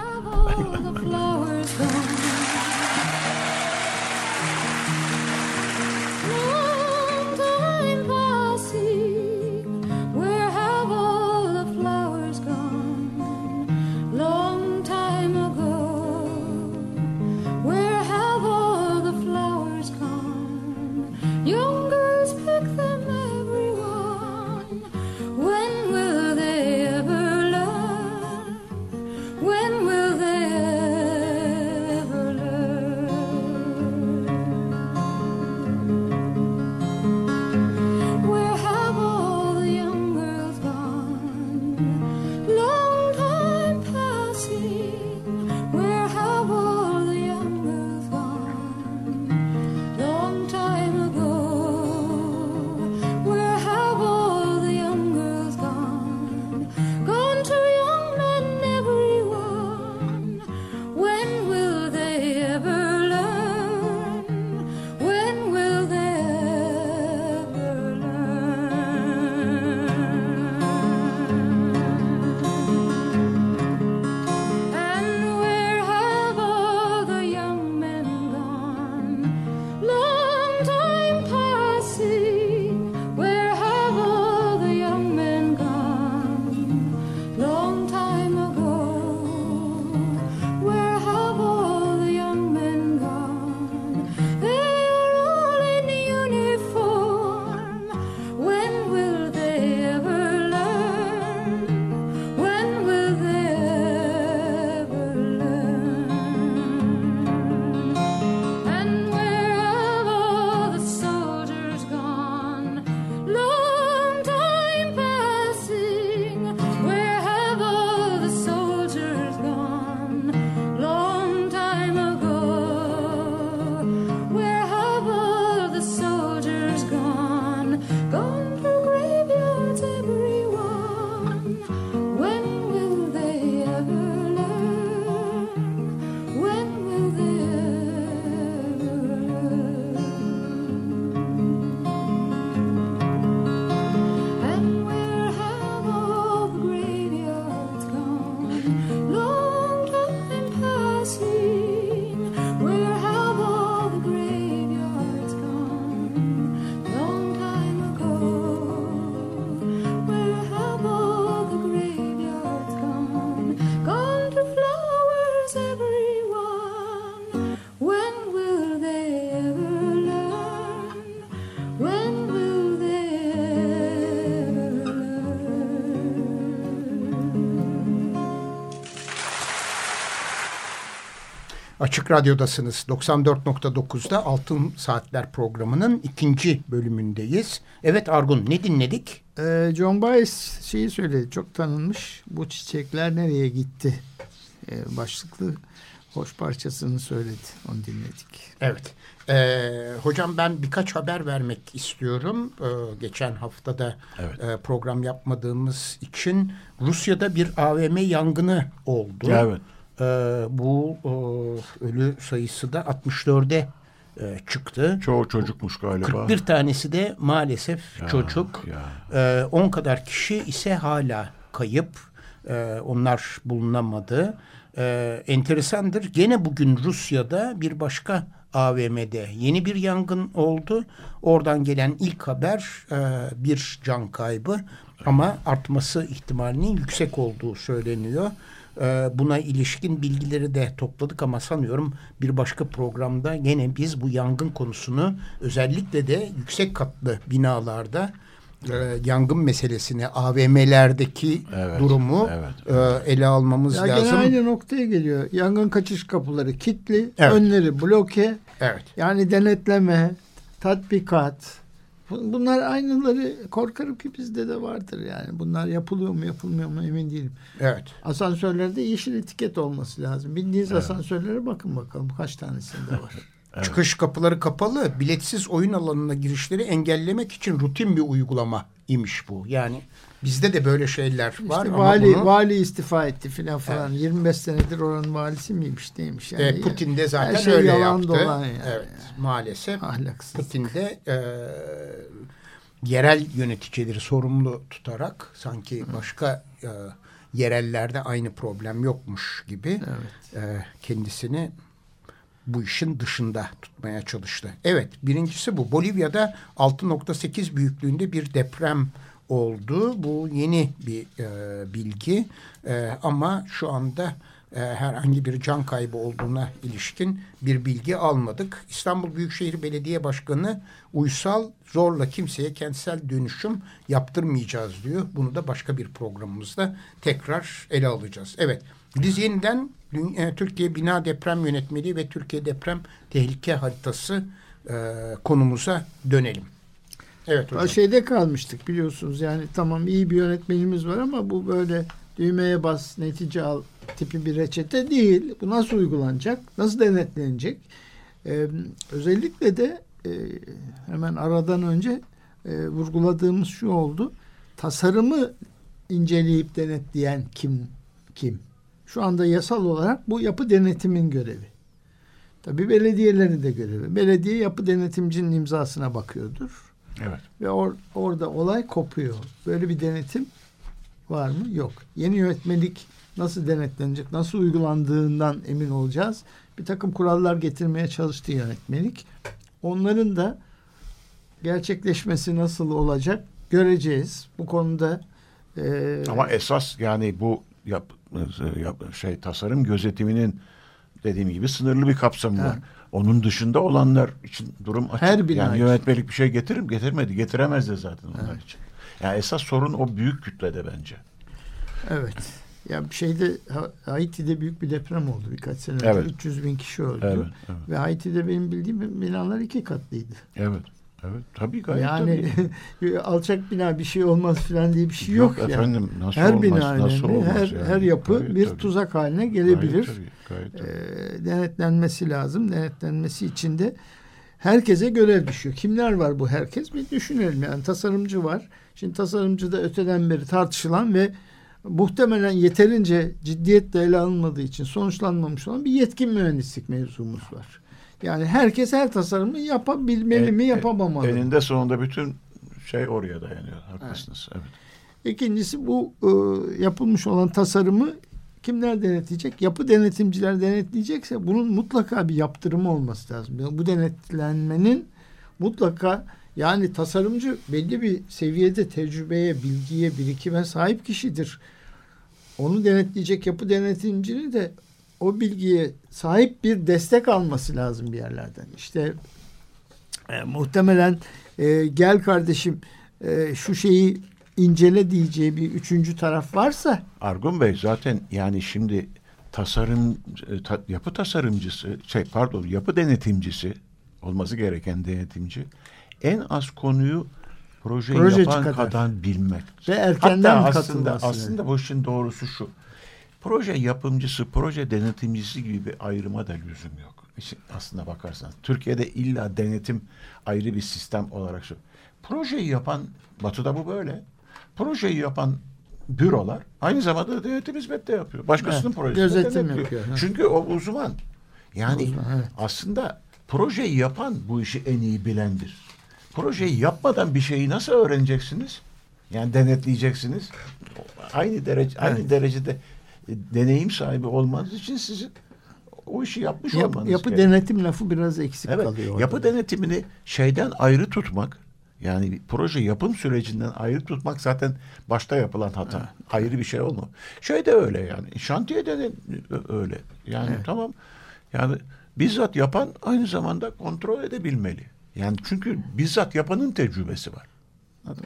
Açık Radyo'dasınız. 94.9'da Altın Saatler programının ikinci bölümündeyiz. Evet Argun ne dinledik? Ee, John Baez şeyi söyledi. Çok tanınmış. Bu çiçekler nereye gitti? Ee, başlıklı hoş parçasını söyledi. Onu dinledik. Evet. Ee, hocam ben birkaç haber vermek istiyorum. Ee, geçen haftada Evet. e, program yapmadığımız için Rusya'da bir AVM yangını oldu. Evet. Ee, bu e, ölü sayısı da 64'e e, çıktı. Çoğu çocukmuş galiba. 41 tanesi de maalesef Ya, çocuk. ya. Ee, 10 kadar kişi ise hala kayıp. Ee, onlar bulunamadı. Ee, enteresandır. Gene bugün Rusya'da bir başka AVM'de yeni bir yangın oldu. Oradan gelen ilk haber e, bir can kaybı ama artması ihtimalinin yüksek olduğu söyleniyor. Ee, buna ilişkin bilgileri de topladık ama sanıyorum bir başka programda gene biz bu yangın konusunu özellikle de yüksek katlı binalarda e, yangın meselesini AVM'lerdeki Evet, durumu evet. e, ele almamız Ya gene lazım. aynı noktaya geliyor. Yangın kaçış kapıları kilitli, Evet. önleri bloke. Evet. Yani denetleme, tatbikat, Bunlar aynıları korkarım ki bizde de vardır yani. Bunlar yapılıyor mu yapılmıyor mu emin değilim. Evet. Asansörlerde yeşil etiket olması lazım. Bildiğiniz asansörlere bakın bakalım kaç tanesinde var. Çıkış kapıları kapalı. Biletsiz oyun alanına girişleri engellemek için rutin bir uygulama imiş bu. Yani bizde de böyle şeyler var İşte ama vali, bunu vali istifa etti filan falan. 25 senedir oranın valisi miymiş neymiş. Yani e, Putin de zaten şey öyle yaptı. dolan yani. Evet, maalesef. Putin de e, yerel yöneticileri sorumlu tutarak sanki başka e, yerellerde aynı problem yokmuş gibi e, kendisini bu işin dışında tutmaya çalıştı. Evet birincisi bu. Bolivya'da 6.8 büyüklüğünde bir deprem oldu. Bu yeni bir e, bilgi E, ama şu anda e, herhangi bir can kaybı olduğuna ilişkin bir bilgi almadık. İstanbul Büyükşehir Belediye Başkanı Uysal zorla kimseye kentsel dönüşüm yaptırmayacağız diyor. Bunu da başka bir programımızda tekrar ele alacağız. Evet biz yeniden e, Türkiye Bina Deprem Yönetmeliği ve Türkiye Deprem Tehlike Haritası e, konumuza dönelim. Evet hocam. Şeyde kalmıştık biliyorsunuz yani tamam iyi bir yönetmenimiz var ama bu böyle düğmeye bas netice al tipi bir reçete değil. Bu nasıl uygulanacak? Nasıl denetlenecek? Ee, özellikle de e, hemen aradan önce e, vurguladığımız şu oldu. Tasarımı inceleyip denetleyen kim kim? Şu anda yasal olarak bu yapı denetimin görevi. Tabii belediyelerin de görevi. Belediye yapı denetimcinin imzasına bakıyordur. Evet. Ve or- orada olay kopuyor. Böyle bir denetim var mı? Yok. Yeni yönetmelik nasıl denetlenecek, nasıl uygulandığından emin olacağız. Bir takım kurallar getirmeye çalıştı yönetmelik. Onların da gerçekleşmesi nasıl olacak göreceğiz. Bu konuda e, Ama esas yani bu yap, yap- şey tasarım gözetiminin dediğim gibi sınırlı bir kapsamı Ha. var. Onun dışında olanlar için durum açık. Her bina yani için. yönetmelik bir şey getirir mi? Getirmedi. Getiremez de zaten onlar için. Yani esas sorun o büyük kütlede bence. evet. Ya şeyde Ha- Haiti'de büyük bir deprem oldu birkaç sene önce. Evet. 300 bin kişi öldü. Evet, evet. Ve Haiti'de benim bildiğim binalar iki katlıydı. Evet. Evet. Tabii gayet yani tabii. alçak bina bir şey olmaz filan diye bir şey yok, yani. efendim nasıl her olmaz? bina nasıl önemli. olmaz Her, yani? her yapı Gayet bir tabii. tuzak haline gelebilir. Gayet tabii, gayet. Ee, denetlenmesi lazım. Denetlenmesi için de herkese görev düşüyor. Kimler var bu herkes? Bir düşünelim. Yani tasarımcı var. Şimdi tasarımcı da öteden beri tartışılan ve muhtemelen yeterince ciddiyetle ele alınmadığı için sonuçlanmamış olan bir yetkin mühendislik mevzumuz var. Yani herkes her tasarımı yapabilmeli En- mi, yapamamalı mı? Eninde sonunda bütün şey oraya dayanıyor. Haklısınız. Evet. İkincisi bu e, yapılmış olan tasarımı kimler denetleyecek? Yapı denetimciler denetleyecekse bunun mutlaka bir yaptırımı olması lazım. Yani bu denetlenmenin mutlaka yani tasarımcı belli bir seviyede tecrübeye, bilgiye, birikime sahip kişidir. Onu denetleyecek yapı denetimcinin de o bilgiye sahip bir destek alması lazım bir yerlerden. İşte e, muhtemelen e, gel kardeşim e, şu şeyi incele diyeceği bir üçüncü taraf varsa Argun Bey zaten yani şimdi tasarım e, ta- yapı tasarımcısı şey pardon yapı denetimcisi olması gereken denetimci en az konuyu projeyi Projeci yapan kadar. kadar bilmek. ve erkenden Hatta aslında aslında bu işin doğrusu şu. Proje yapımcısı, proje denetimcisi gibi bir ayrıma da lüzum yok. İşin aslında bakarsanız Türkiye'de illa denetim ayrı bir sistem olarak şu. Projeyi yapan Batı'da bu böyle. Projeyi yapan bürolar aynı zamanda denetim hizmet de yapıyor. Başkasının Evet, projesini gözetim yapıyor, evet. Çünkü o uzman. Yani Uzman, evet. aslında projeyi yapan bu işi en iyi bilendir. Projeyi yapmadan bir şeyi nasıl öğreneceksiniz? Yani denetleyeceksiniz. Aynı derece aynı Evet. derecede e, deneyim sahibi olmanız için sizin o işi yapmış Yap- olmanız yapı gerekiyor. denetim lafı biraz eksik Evet, kalıyor. orada. yapı denetimini şeyden ayrı tutmak, yani proje yapım sürecinden ayrı tutmak zaten başta yapılan hata. Ayrı bir şey olma. Şey de öyle yani. Şantiyede de öyle. Yani tamam. Yani bizzat yapan aynı zamanda kontrol edebilmeli. Yani çünkü bizzat yapanın tecrübesi var.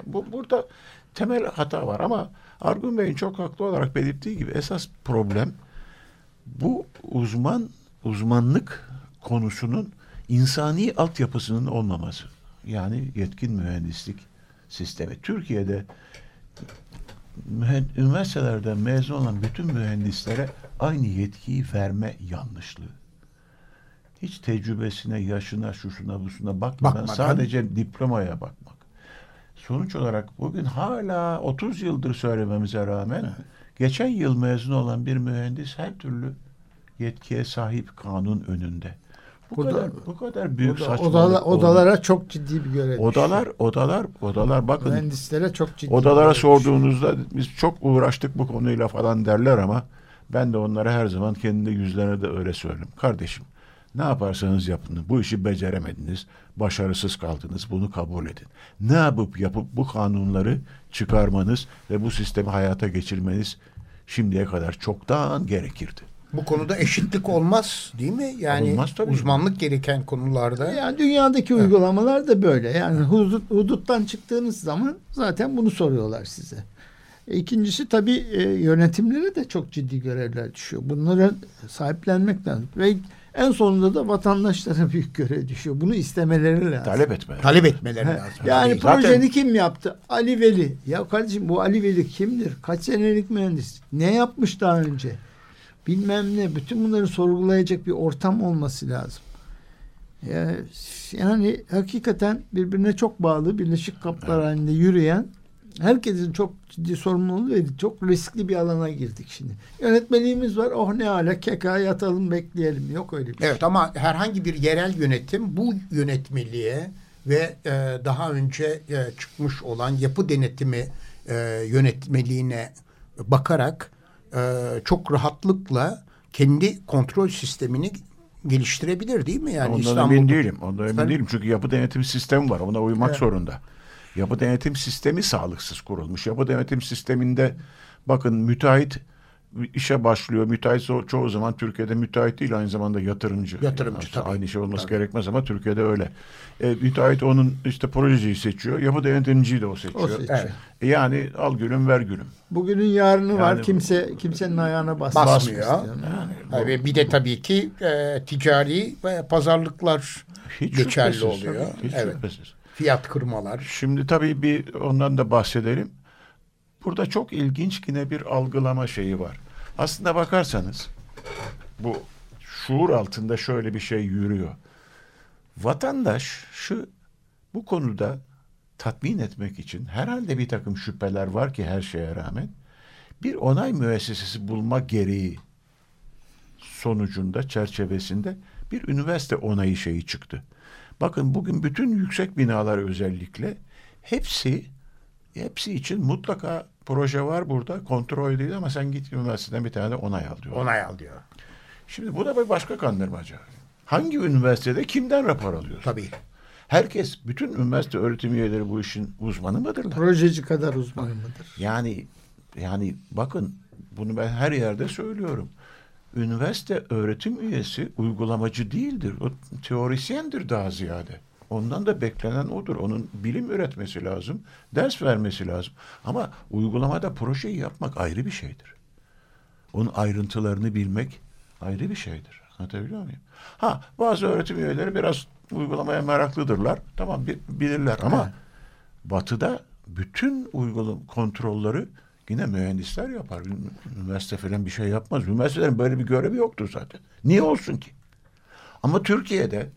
Bu burada temel hata var ama Argun Bey'in çok haklı olarak belirttiği gibi esas problem bu uzman uzmanlık konusunun insani altyapısının olmaması. Yani yetkin mühendislik sistemi. Türkiye'de üniversitelerden mezun olan bütün mühendislere aynı yetkiyi verme yanlışlığı. Hiç tecrübesine, yaşına, şuşuna, busuna bakmadan, Bakmadan. sadece diplomaya bakmak. Sonuç olarak bugün hala 30 yıldır söylememize rağmen geçen yıl mezun olan bir mühendis her türlü yetkiye sahip kanun önünde. Bu Burada- kadar bu kadar büyük Oda- saçmalık. odala- olmaz. odalara çok ciddi bir görev. odalar odalar odalar bakın Mühendislere çok ciddi. Odalara sorduğunuzda biz çok uğraştık bu konuyla falan derler ama ben de onlara her zaman kendi yüzlerine de öyle söylerim. Kardeşim ne yaparsanız yapın. Bu işi beceremediniz. Başarısız kaldınız. Bunu kabul edin. Ne yapıp yapıp bu kanunları çıkarmanız ve bu sistemi hayata geçirmeniz şimdiye kadar çoktan gerekirdi. Bu konuda eşitlik olmaz değil mi? Yani Olmaz tabii. uzmanlık gereken konularda. Yani dünyadaki uygulamalar da böyle. Yani hudut, huduttan çıktığınız zaman zaten bunu soruyorlar size. E, İkincisi tabii e, yönetimlere de çok ciddi görevler düşüyor. Bunları sahiplenmek lazım. Ve en sonunda da vatandaşlara büyük görev düşüyor. Bunu istemeleri lazım. Talep etme. Talep etmeleri lazım. Yani Zaten- projeni kim yaptı? Ali Veli. Ya kardeşim bu Ali Veli kimdir? Kaç senelik mühendis? Ne yapmış daha önce? Bilmem ne. Bütün bunları sorgulayacak bir ortam olması lazım. Ya, Yani hakikaten birbirine çok bağlı, birleşik kaplar halinde yürüyen herkesin çok ciddi sorumluluğu ve çok riskli bir alana girdik şimdi. Yönetmeliğimiz var. Oh ne hala keka yatalım bekleyelim. Yok öyle bir şey. Evet ama herhangi bir yerel yönetim bu yönetmeliğe ve e, daha önce e, çıkmış olan yapı denetimi e, yönetmeliğine bakarak e, çok rahatlıkla kendi kontrol sistemini geliştirebilir değil mi? Yani Ondan İstanbul emin değilim. Ondan emin Efendim? değilim. Çünkü yapı denetim sistemi var. Ona uymak Evet. zorunda. Yapı denetim sistemi sağlıksız kurulmuş. Yapı denetim sisteminde bakın müteahhit işe başlıyor. Müteahhit ço- çoğu zaman Türkiye'de müteahhit değil aynı zamanda yatırımcı. Yatırımcı, tabii. Aynı şey olması Tabii. gerekmez ama Türkiye'de öyle. E, müteahhit onun işte projeciyi seçiyor. Yapı denetimciyi de o seçiyor. O seçiyor. Evet. E, yani al gülüm ver gülüm. Bugünün yarını var. Yani- Kimse kimsenin ayağına basmıyor. basmıyor. Yani. Ve bir de tabii ki e, ticari ve pazarlıklar Hiç geçerli şüphesiz, oluyor. tabii, Hiç evet. şüphesiz. Fiyat kırmalar. Şimdi tabii bir ondan da bahsedelim. Burada çok ilginç yine bir algılama şeyi var. Aslında bakarsanız bu şuur altında şöyle bir şey yürüyor. Vatandaş şu bu konuda tatmin etmek için herhalde bir takım şüpheler var ki her şeye rağmen bir onay müessesesi bulma gereği sonucunda çerçevesinde bir üniversite onayı şeyi çıktı. Bakın bugün bütün yüksek binalar özellikle hepsi hepsi için mutlaka proje var burada kontrol değil ama sen git üniversiteden bir tane de onay al diyor. Onay al diyor. Şimdi bu da bir başka kandırmaca. Hangi üniversitede kimden rapor alıyorsun? Tabii. Herkes, bütün üniversite öğretim üyeleri bu işin uzmanı mıdırlar? Projeci kadar uzman mıdır? Yani yani bakın bunu ben her yerde söylüyorum. Üniversite öğretim üyesi uygulamacı değildir. O teorisyendir daha ziyade. Ondan da beklenen odur. Onun bilim üretmesi lazım, ders vermesi lazım. Ama uygulamada projeyi yapmak ayrı bir şeydir. Onun ayrıntılarını bilmek ayrı bir şeydir. Anlatabiliyor muyum? Ha bazı öğretim üyeleri biraz uygulamaya meraklıdırlar. Tamam bi- bilirler ama batıda bütün uygulam kontrolleri yine mühendisler yapar. Ün- Üniversite falan bir şey yapmaz. Üniversitelerin böyle bir görevi yoktur zaten. Niye olsun ki? Ama Türkiye'de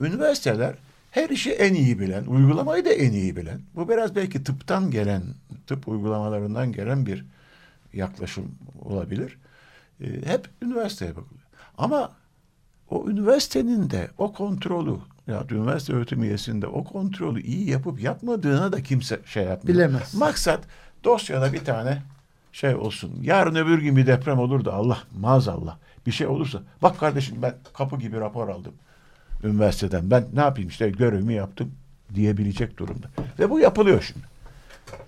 üniversiteler her işi en iyi bilen, uygulamayı da en iyi bilen, bu biraz belki tıptan gelen, tıp uygulamalarından gelen bir yaklaşım olabilir. Ee, hep üniversiteye bakılıyor. Ama o üniversitenin de o kontrolü, ya üniversite öğretim üyesinde o kontrolü iyi yapıp yapmadığına da kimse şey yapmıyor. Bilemez. Maksat dosyada bir tane şey olsun. Yarın öbür gün bir deprem olur da Allah maazallah bir şey olursa. Bak kardeşim ben kapı gibi rapor aldım üniversiteden. Ben ne yapayım işte görevimi yaptım diyebilecek durumda. Ve bu yapılıyor şimdi.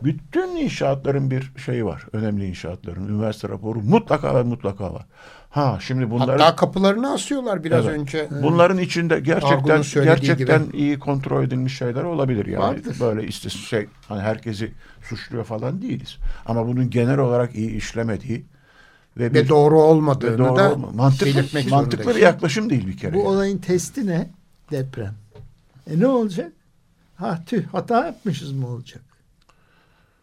Bütün inşaatların bir şeyi var. Önemli inşaatların. Üniversite raporu mutlaka ve mutlaka var. Ha şimdi bunların Hatta kapılarını asıyorlar biraz Evet. önce. bunların içinde gerçekten gerçekten gibi. iyi kontrol edilmiş şeyler olabilir yani. Vardır. Böyle işte şey hani herkesi suçluyor falan değiliz. Ama bunun genel olarak iyi işlemediği ve Ve bir doğru ve olmadığını doğru da olma- mantıklı, belirtmek mantıklı zorundayız. bir yaklaşım değil bir kere. Bu yani. olayın testi ne? Deprem. E ne olacak? ha tüh hata yapmışız mı olacak?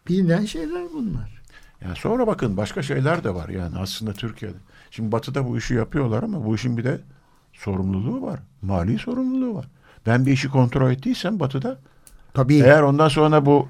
Bilinen şeyler bunlar. Yani sonra bakın başka şeyler de var yani aslında Türkiye'de. Şimdi Batı'da bu işi yapıyorlar ama bu işin bir de sorumluluğu var. Mali sorumluluğu var. Ben bir işi kontrol ettiysem Batı'da Tabii eğer ondan sonra bu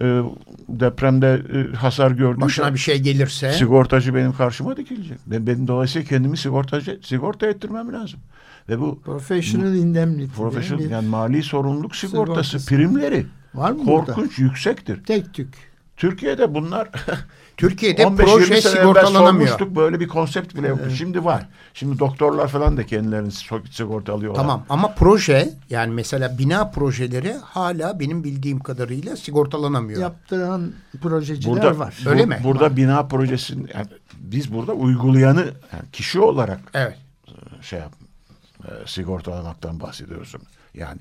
e, depremde e, hasar gördüysem başına bir şey gelirse sigortacı benim karşıma dikilecek. Ben, benim dolayısıyla kendimi sigortacı sigorta ettirmem lazım. Ve bu Professional indemnity. bir- yani mali sorumluluk sigortası, Sigortası. primleri Var mı burada? korkunç yüksektir. Tek tük. Türkiye'de bunlar Türkiye'de 15-20 proje sigortalanamıyor. böyle bir konsept bile yoktu. Şimdi var. Şimdi doktorlar falan da kendilerini sigorta alıyorlar. Tamam ama proje yani mesela bina projeleri hala benim bildiğim kadarıyla sigortalanamıyor. Yaptıran projeciler Burada var. bu- Öyle mi? Burada Var. bina projesinin yani biz burada uygulayanı yani kişi olarak Evet. şey yap, e, sigortalamaktan bahsediyoruz. Yani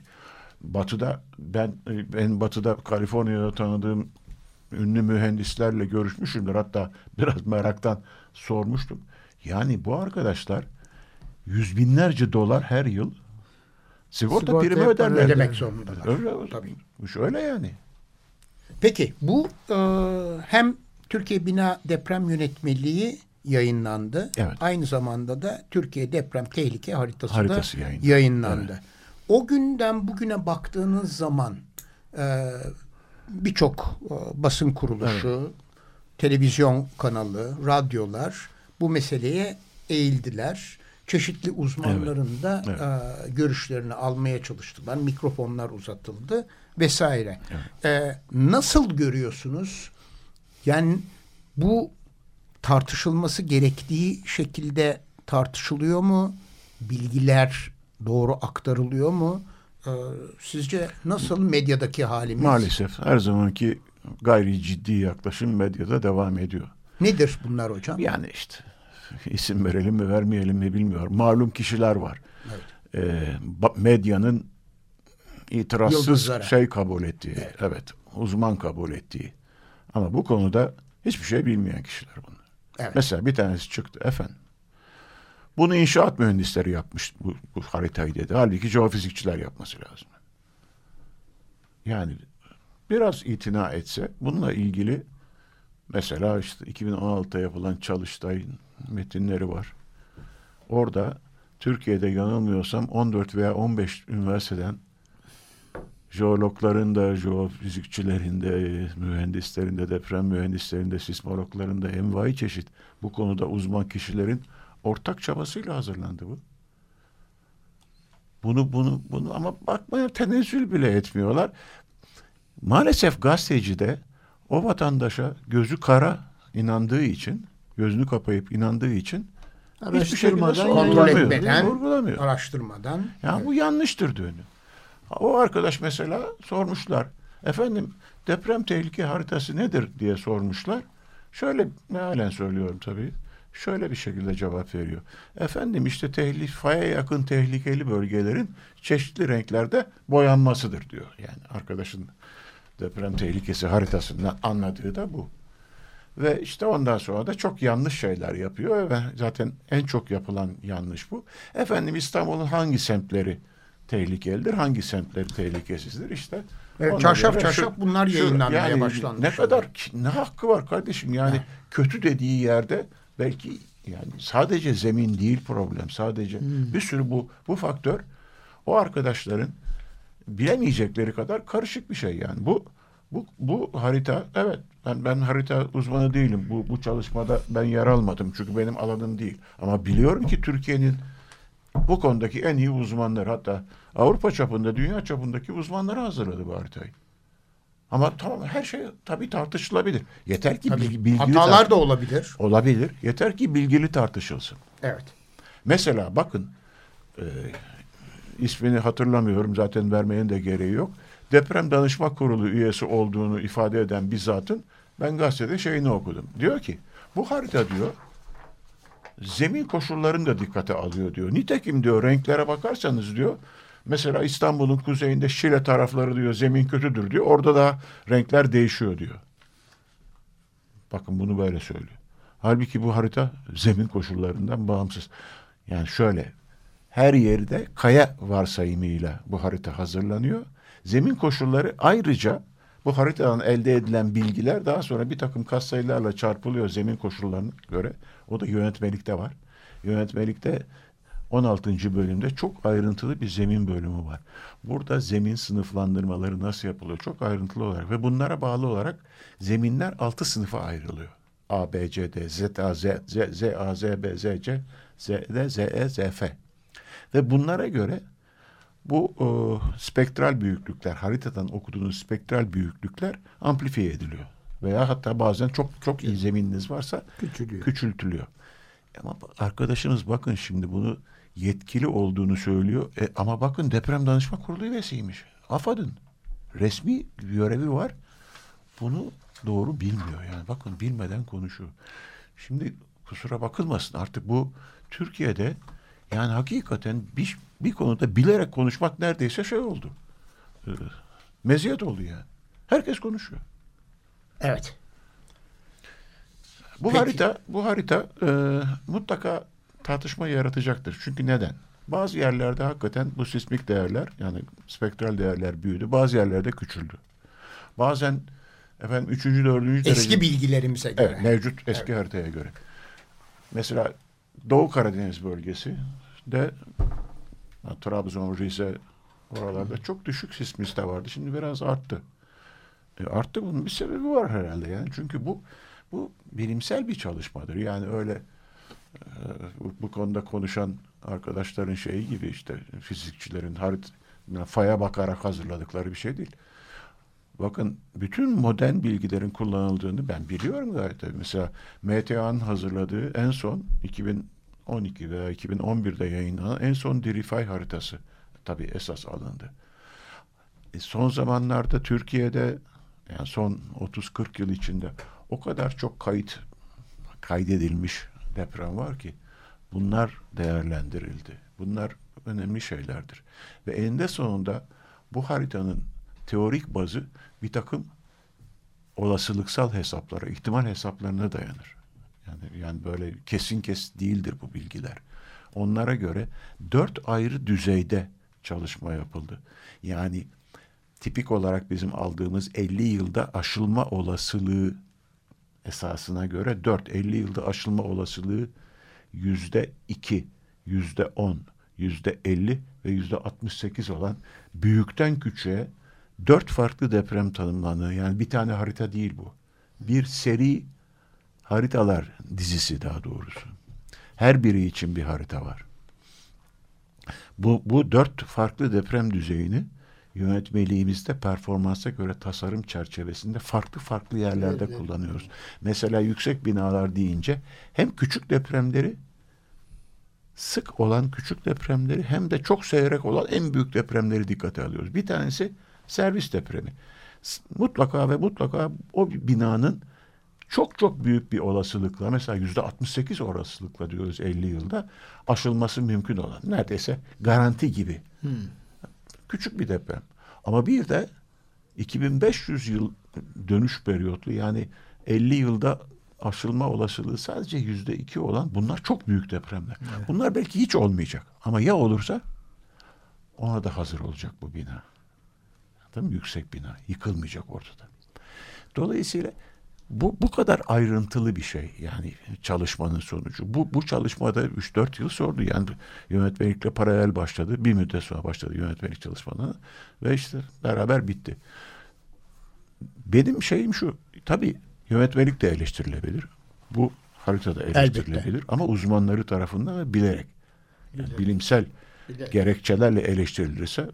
Batı'da ben ben Batı'da Kaliforniya'da tanıdığım ünlü mühendislerle görüşmüşümdür. Hatta biraz meraktan sormuştum. Yani bu arkadaşlar yüz binlerce dolar her yıl sigorta, Sigorta primi öderler. ödemek zorundalar. Öyle, Tabii. Şöyle yani. Peki bu e, hem Türkiye Bina Deprem Yönetmeliği yayınlandı. Evet. Aynı zamanda da Türkiye Deprem Tehlike Haritası, Haritası da yayınlandı. yayınlandı. O günden bugüne baktığınız zaman e, birçok e, basın kuruluşu, televizyon kanalı, radyolar bu meseleye eğildiler. Çeşitli uzmanların da e, görüşlerini almaya çalıştılar. Mikrofonlar uzatıldı vesaire. E, nasıl görüyorsunuz? Yani bu tartışılması gerektiği şekilde tartışılıyor mu? Bilgiler doğru aktarılıyor mu? E, sizce nasıl medyadaki halimiz? Maalesef her zamanki gayri ciddi yaklaşım medyada devam ediyor. Nedir bunlar hocam? Yani işte isim verelim mi vermeyelim mi bilmiyorum. Malum kişiler var. Ee, ba- medyanın itirazsız Yıldızlara. şey kabul ettiği, evet. uzman kabul ettiği. Ama bu konuda hiçbir şey bilmeyen kişiler bunlar. Evet. Mesela bir tanesi çıktı efendim. Bunu inşaat mühendisleri yapmış bu, bu haritayı dedi. Halbuki jeofizikçiler yapması lazım. Yani biraz itina etse bununla ilgili mesela işte 2016'da yapılan Çalıştay'ın metinleri var. Orada Türkiye'de yanılmıyorsam 14 veya 15 üniversiteden jeologların da, jeofizikçilerin de, mühendislerin de, deprem mühendislerin de, sismologların da envai çeşit bu konuda uzman kişilerin ortak çabasıyla hazırlandı bu. Bunu bunu bunu ama bakmaya tenezzül bile etmiyorlar. Maalesef gazeteci de o vatandaşa gözü kara inandığı için, gözünü kapayıp inandığı için hiçbir şekilde Araştırmadan Kontrol etmeden, sorgulamıyor. araştırmadan. Ya bu yanlıştır diyor. O arkadaş mesela sormuşlar. Efendim deprem tehlike haritası nedir diye sormuşlar. Şöyle mealen söylüyorum tabii. Şöyle bir şekilde cevap veriyor. Efendim işte tehlik, faya yakın tehlikeli bölgelerin çeşitli renklerde boyanmasıdır diyor. Yani arkadaşın deprem tehlikesi haritasından anladığı da bu. Ve işte ondan sonra da çok yanlış şeyler yapıyor ve zaten en çok yapılan yanlış bu. Efendim İstanbul'un hangi semtleri tehlikelidir, hangi semtleri tehlikesizdir işte. Evet, çarşaf çarşaf bunlar yayınlanmaya başlandı Ne kadar ne hakkı var kardeşim yani kötü dediği yerde belki yani sadece zemin değil problem. Sadece bir sürü bu bu faktör o arkadaşların bilemeyecekleri kadar karışık bir şey yani. Bu bu bu harita evet ben ben harita uzmanı değilim. Bu bu çalışmada ben yer almadım çünkü benim alanım değil. Ama biliyorum ki Türkiye'nin bu konudaki en iyi uzmanlar hatta Avrupa çapında dünya çapındaki uzmanları hazırladı bu haritayı. Ama tamam her şey tabii tartışılabilir. Yeter ki Tabii, bilgi, bilgili hatalar tart- da olabilir. olabilir. Yeter ki bilgili tartışılsın. Evet. Mesela bakın e, ismini hatırlamıyorum zaten vermenin de gereği yok. Deprem Danışma Kurulu üyesi olduğunu ifade eden bir zatın ben gazetede şeyini okudum. Diyor ki bu harita diyor zemin koşullarını da dikkate alıyor diyor. Nitekim diyor renklere bakarsanız diyor mesela İstanbul'un kuzeyinde Şile tarafları diyor zemin kötüdür diyor. Orada da renkler değişiyor diyor. Bakın bunu böyle söylüyor. Halbuki bu harita zemin koşullarından bağımsız. Yani şöyle her yerde kaya varsayımıyla bu harita hazırlanıyor. Zemin koşulları ayrıca bu haritadan elde edilen bilgiler daha sonra bir takım katsayılarla çarpılıyor zemin koşullarına göre. O da yönetmelikte var. Yönetmelikte 16. bölümde çok ayrıntılı bir zemin bölümü var. Burada zemin sınıflandırmaları nasıl yapılıyor çok ayrıntılı olarak ve bunlara bağlı olarak zeminler altı sınıfa ayrılıyor. A, B, C, D, Z, A, Z, Z, Z, A, Z, B, Z, C, Z, D, Z, E, Z, F. Ve bunlara göre bu e, spektral büyüklükler, haritadan okuduğunuz spektral büyüklükler amplifiye ediliyor. Veya hatta bazen çok çok iyi zemininiz varsa Küçülüyor. küçültülüyor. Ama arkadaşınız bakın şimdi bunu yetkili olduğunu söylüyor. E, ama bakın deprem danışma kurulu üyesiymiş. AFAD'ın resmi görevi var. Bunu doğru bilmiyor yani. Bakın bilmeden konuşuyor. Şimdi kusura bakılmasın artık bu Türkiye'de yani hakikaten bir, bir konuda bilerek konuşmak neredeyse şey oldu. Ee, meziyet oldu yani. Herkes konuşuyor. Evet. Bu Peki. harita bu harita e, mutlaka tartışma yaratacaktır. Çünkü neden? Bazı yerlerde hakikaten bu sismik değerler yani spektral değerler büyüdü. Bazı yerlerde küçüldü. Bazen efendim üçüncü, dördüncü derece... Eski bilgilerimize göre. Evet, mevcut eski haritaya göre. Mesela Doğu Karadeniz bölgesi de Trabzon, Rize oralarda çok düşük sismiste vardı. Şimdi biraz arttı. E, arttı bunun bir sebebi var herhalde yani. Çünkü bu bu bilimsel bir çalışmadır. Yani öyle bu, bu konuda konuşan arkadaşların şeyi gibi işte fizikçilerin harit faya bakarak hazırladıkları bir şey değil. Bakın bütün modern bilgilerin kullanıldığını ben biliyorum gayet tabii. Mesela MTA'nın hazırladığı en son 2012 veya 2011'de yayınlanan en son Dirify haritası tabii esas alındı. E, son zamanlarda Türkiye'de yani son 30-40 yıl içinde o kadar çok kayıt kaydedilmiş deprem var ki bunlar değerlendirildi. Bunlar önemli şeylerdir. Ve eninde sonunda bu haritanın teorik bazı bir takım olasılıksal hesaplara, ihtimal hesaplarına dayanır. Yani, yani böyle kesin kes değildir bu bilgiler. Onlara göre dört ayrı düzeyde çalışma yapıldı. Yani tipik olarak bizim aldığımız 50 yılda aşılma olasılığı esasına göre 4 50 yılda aşılma olasılığı yüzde 2, yüzde 10, yüzde 50 ve yüzde 68 olan büyükten küçüğe dört farklı deprem tanımlanıyor. Yani bir tane harita değil bu. Bir seri haritalar dizisi daha doğrusu. Her biri için bir harita var. Bu, bu dört farklı deprem düzeyini yönetmeliğimizde performansa göre tasarım çerçevesinde farklı farklı yerlerde Evet. kullanıyoruz. Mesela yüksek binalar deyince hem küçük depremleri sık olan küçük depremleri hem de çok seyrek olan en büyük depremleri dikkate alıyoruz. Bir tanesi servis depremi. Mutlaka ve mutlaka o binanın çok çok büyük bir olasılıkla mesela yüzde 68 olasılıkla diyoruz 50 yılda aşılması mümkün olan neredeyse garanti gibi küçük bir deprem. Ama bir de 2500 yıl dönüş periyotlu yani 50 yılda aşılma olasılığı sadece yüzde iki olan bunlar çok büyük depremler. Bunlar belki hiç olmayacak. Ama ya olursa ona da hazır olacak bu bina. Değil mi? Yüksek bina. Yıkılmayacak ortada. Dolayısıyla bu bu kadar ayrıntılı bir şey yani çalışmanın sonucu. Bu bu çalışmada 3-4 yıl sordu. Yani yönetmelikle paralel başladı. Bir müddet sonra başladı yönetmelik çalışmalarına ve işte beraber bitti. Benim şeyim şu. Tabii yönetmelik de eleştirilebilir. Bu haritada eleştirilebilir ama uzmanları tarafından ve bilerek. Yani bilimsel Bilerek. gerekçelerle eleştirilirse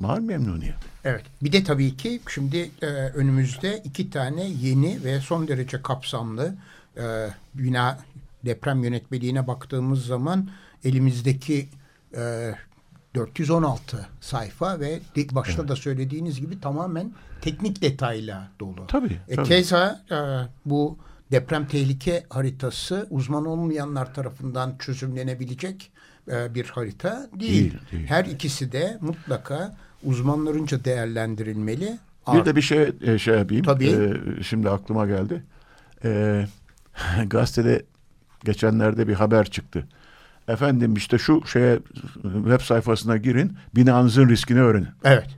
mal memnuniyet. Evet. Bir de tabii ki şimdi e, önümüzde iki tane yeni ve son derece kapsamlı e, bina deprem yönetmeliğine baktığımız zaman elimizdeki e, 416 sayfa ve başta da söylediğiniz gibi tamamen teknik detayla dolu. Tabii, E, tabii. keza e, bu deprem tehlike haritası uzman olmayanlar tarafından çözümlenebilecek e, bir harita değil. Değil, değil. Her ikisi de mutlaka uzmanlarınca değerlendirilmeli. Bir de bir şey e, şey yapayım. Tabii. E, şimdi aklıma geldi. E, gazetede geçenlerde bir haber çıktı. Efendim işte şu şeye web sayfasına girin binanızın riskini öğrenin. Evet.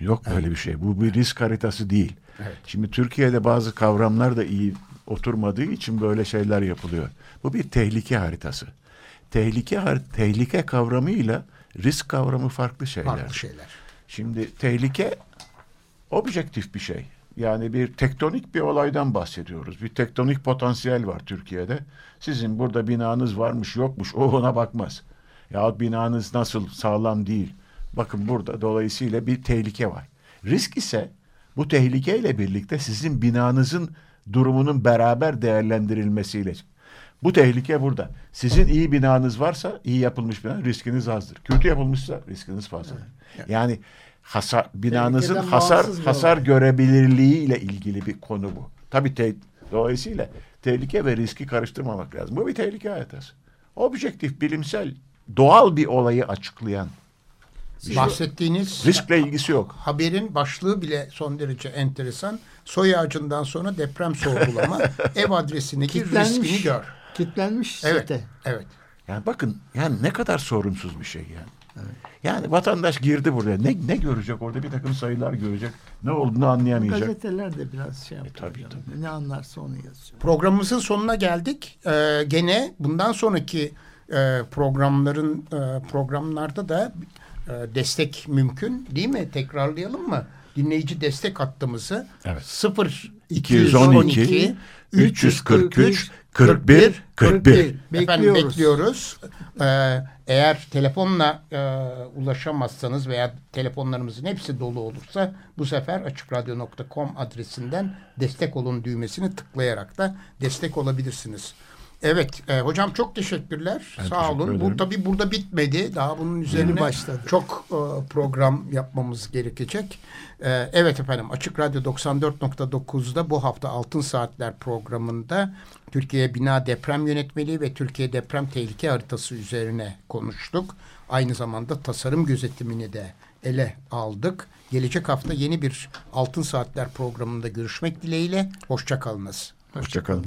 Yok böyle bir şey. Bu bir risk haritası değil. Evet. Şimdi Türkiye'de bazı kavramlar da iyi oturmadığı için böyle şeyler yapılıyor. Bu bir tehlike haritası. Tehlike tehlike kavramıyla risk kavramı farklı şeyler. Farklı şeyler. Şimdi tehlike objektif bir şey. Yani bir tektonik bir olaydan bahsediyoruz. Bir tektonik potansiyel var Türkiye'de. Sizin burada binanız varmış yokmuş o ona bakmaz. Yahut binanız nasıl sağlam değil. Bakın burada dolayısıyla bir tehlike var. Risk ise bu tehlikeyle birlikte sizin binanızın durumunun beraber değerlendirilmesiyle. Bu tehlike burada. Sizin iyi binanız varsa iyi yapılmış bina riskiniz azdır. Kötü yapılmışsa riskiniz fazladır. Yani hasar binanızın Tehlikeden hasar hasar görebilirliği ile ilgili bir konu bu. Tabii te- dolayısıyla tehlike ve riski karıştırmamak lazım. Bu bir tehlike haritası. Objektif, bilimsel, doğal bir olayı açıklayan. Bahsettiğiniz Riskle ilgisi yok. haberin başlığı bile son derece enteresan. Soy ağacından sonra deprem sorgulama. ev adresindeki Kitlenmiş. riskini gör. Kitlenmiş Evet. site. Evet. Yani bakın yani ne kadar sorumsuz bir şey yani. Yani vatandaş girdi buraya. Ne ne görecek orada bir takım sayılar görecek. Ne olduğunu anlayamayacak. Gazeteler de biraz şey yapıyor. tabii, canım. Ne anlarsa onu yazıyor. Programımızın sonuna geldik. Ee, gene bundan sonraki e, programların e, programlarda da e, destek mümkün değil mi? Tekrarlayalım mı? Dinleyici destek hattımızı Evet. 0 212 343 41 41. Efendim Bekliyoruz. bekliyoruz. Ee, eğer telefonla e, ulaşamazsanız veya telefonlarımızın hepsi dolu olursa bu sefer açıkradyo.com adresinden destek olun düğmesini tıklayarak da destek olabilirsiniz. Evet e, hocam çok teşekkürler. Ben Sağ teşekkür olun. Bu ederim. tabii burada bitmedi. Daha bunun üzerine başladı. çok e, program yapmamız gerekecek. E, evet efendim Açık Radyo 94.9'da bu hafta Altın Saatler programında Türkiye Bina Deprem Yönetmeliği ve Türkiye Deprem Tehlike Haritası üzerine konuştuk. Aynı zamanda tasarım gözetimini de ele aldık. Gelecek hafta yeni bir Altın Saatler programında görüşmek dileğiyle. Hoşçakalınız. Hoşçakalın.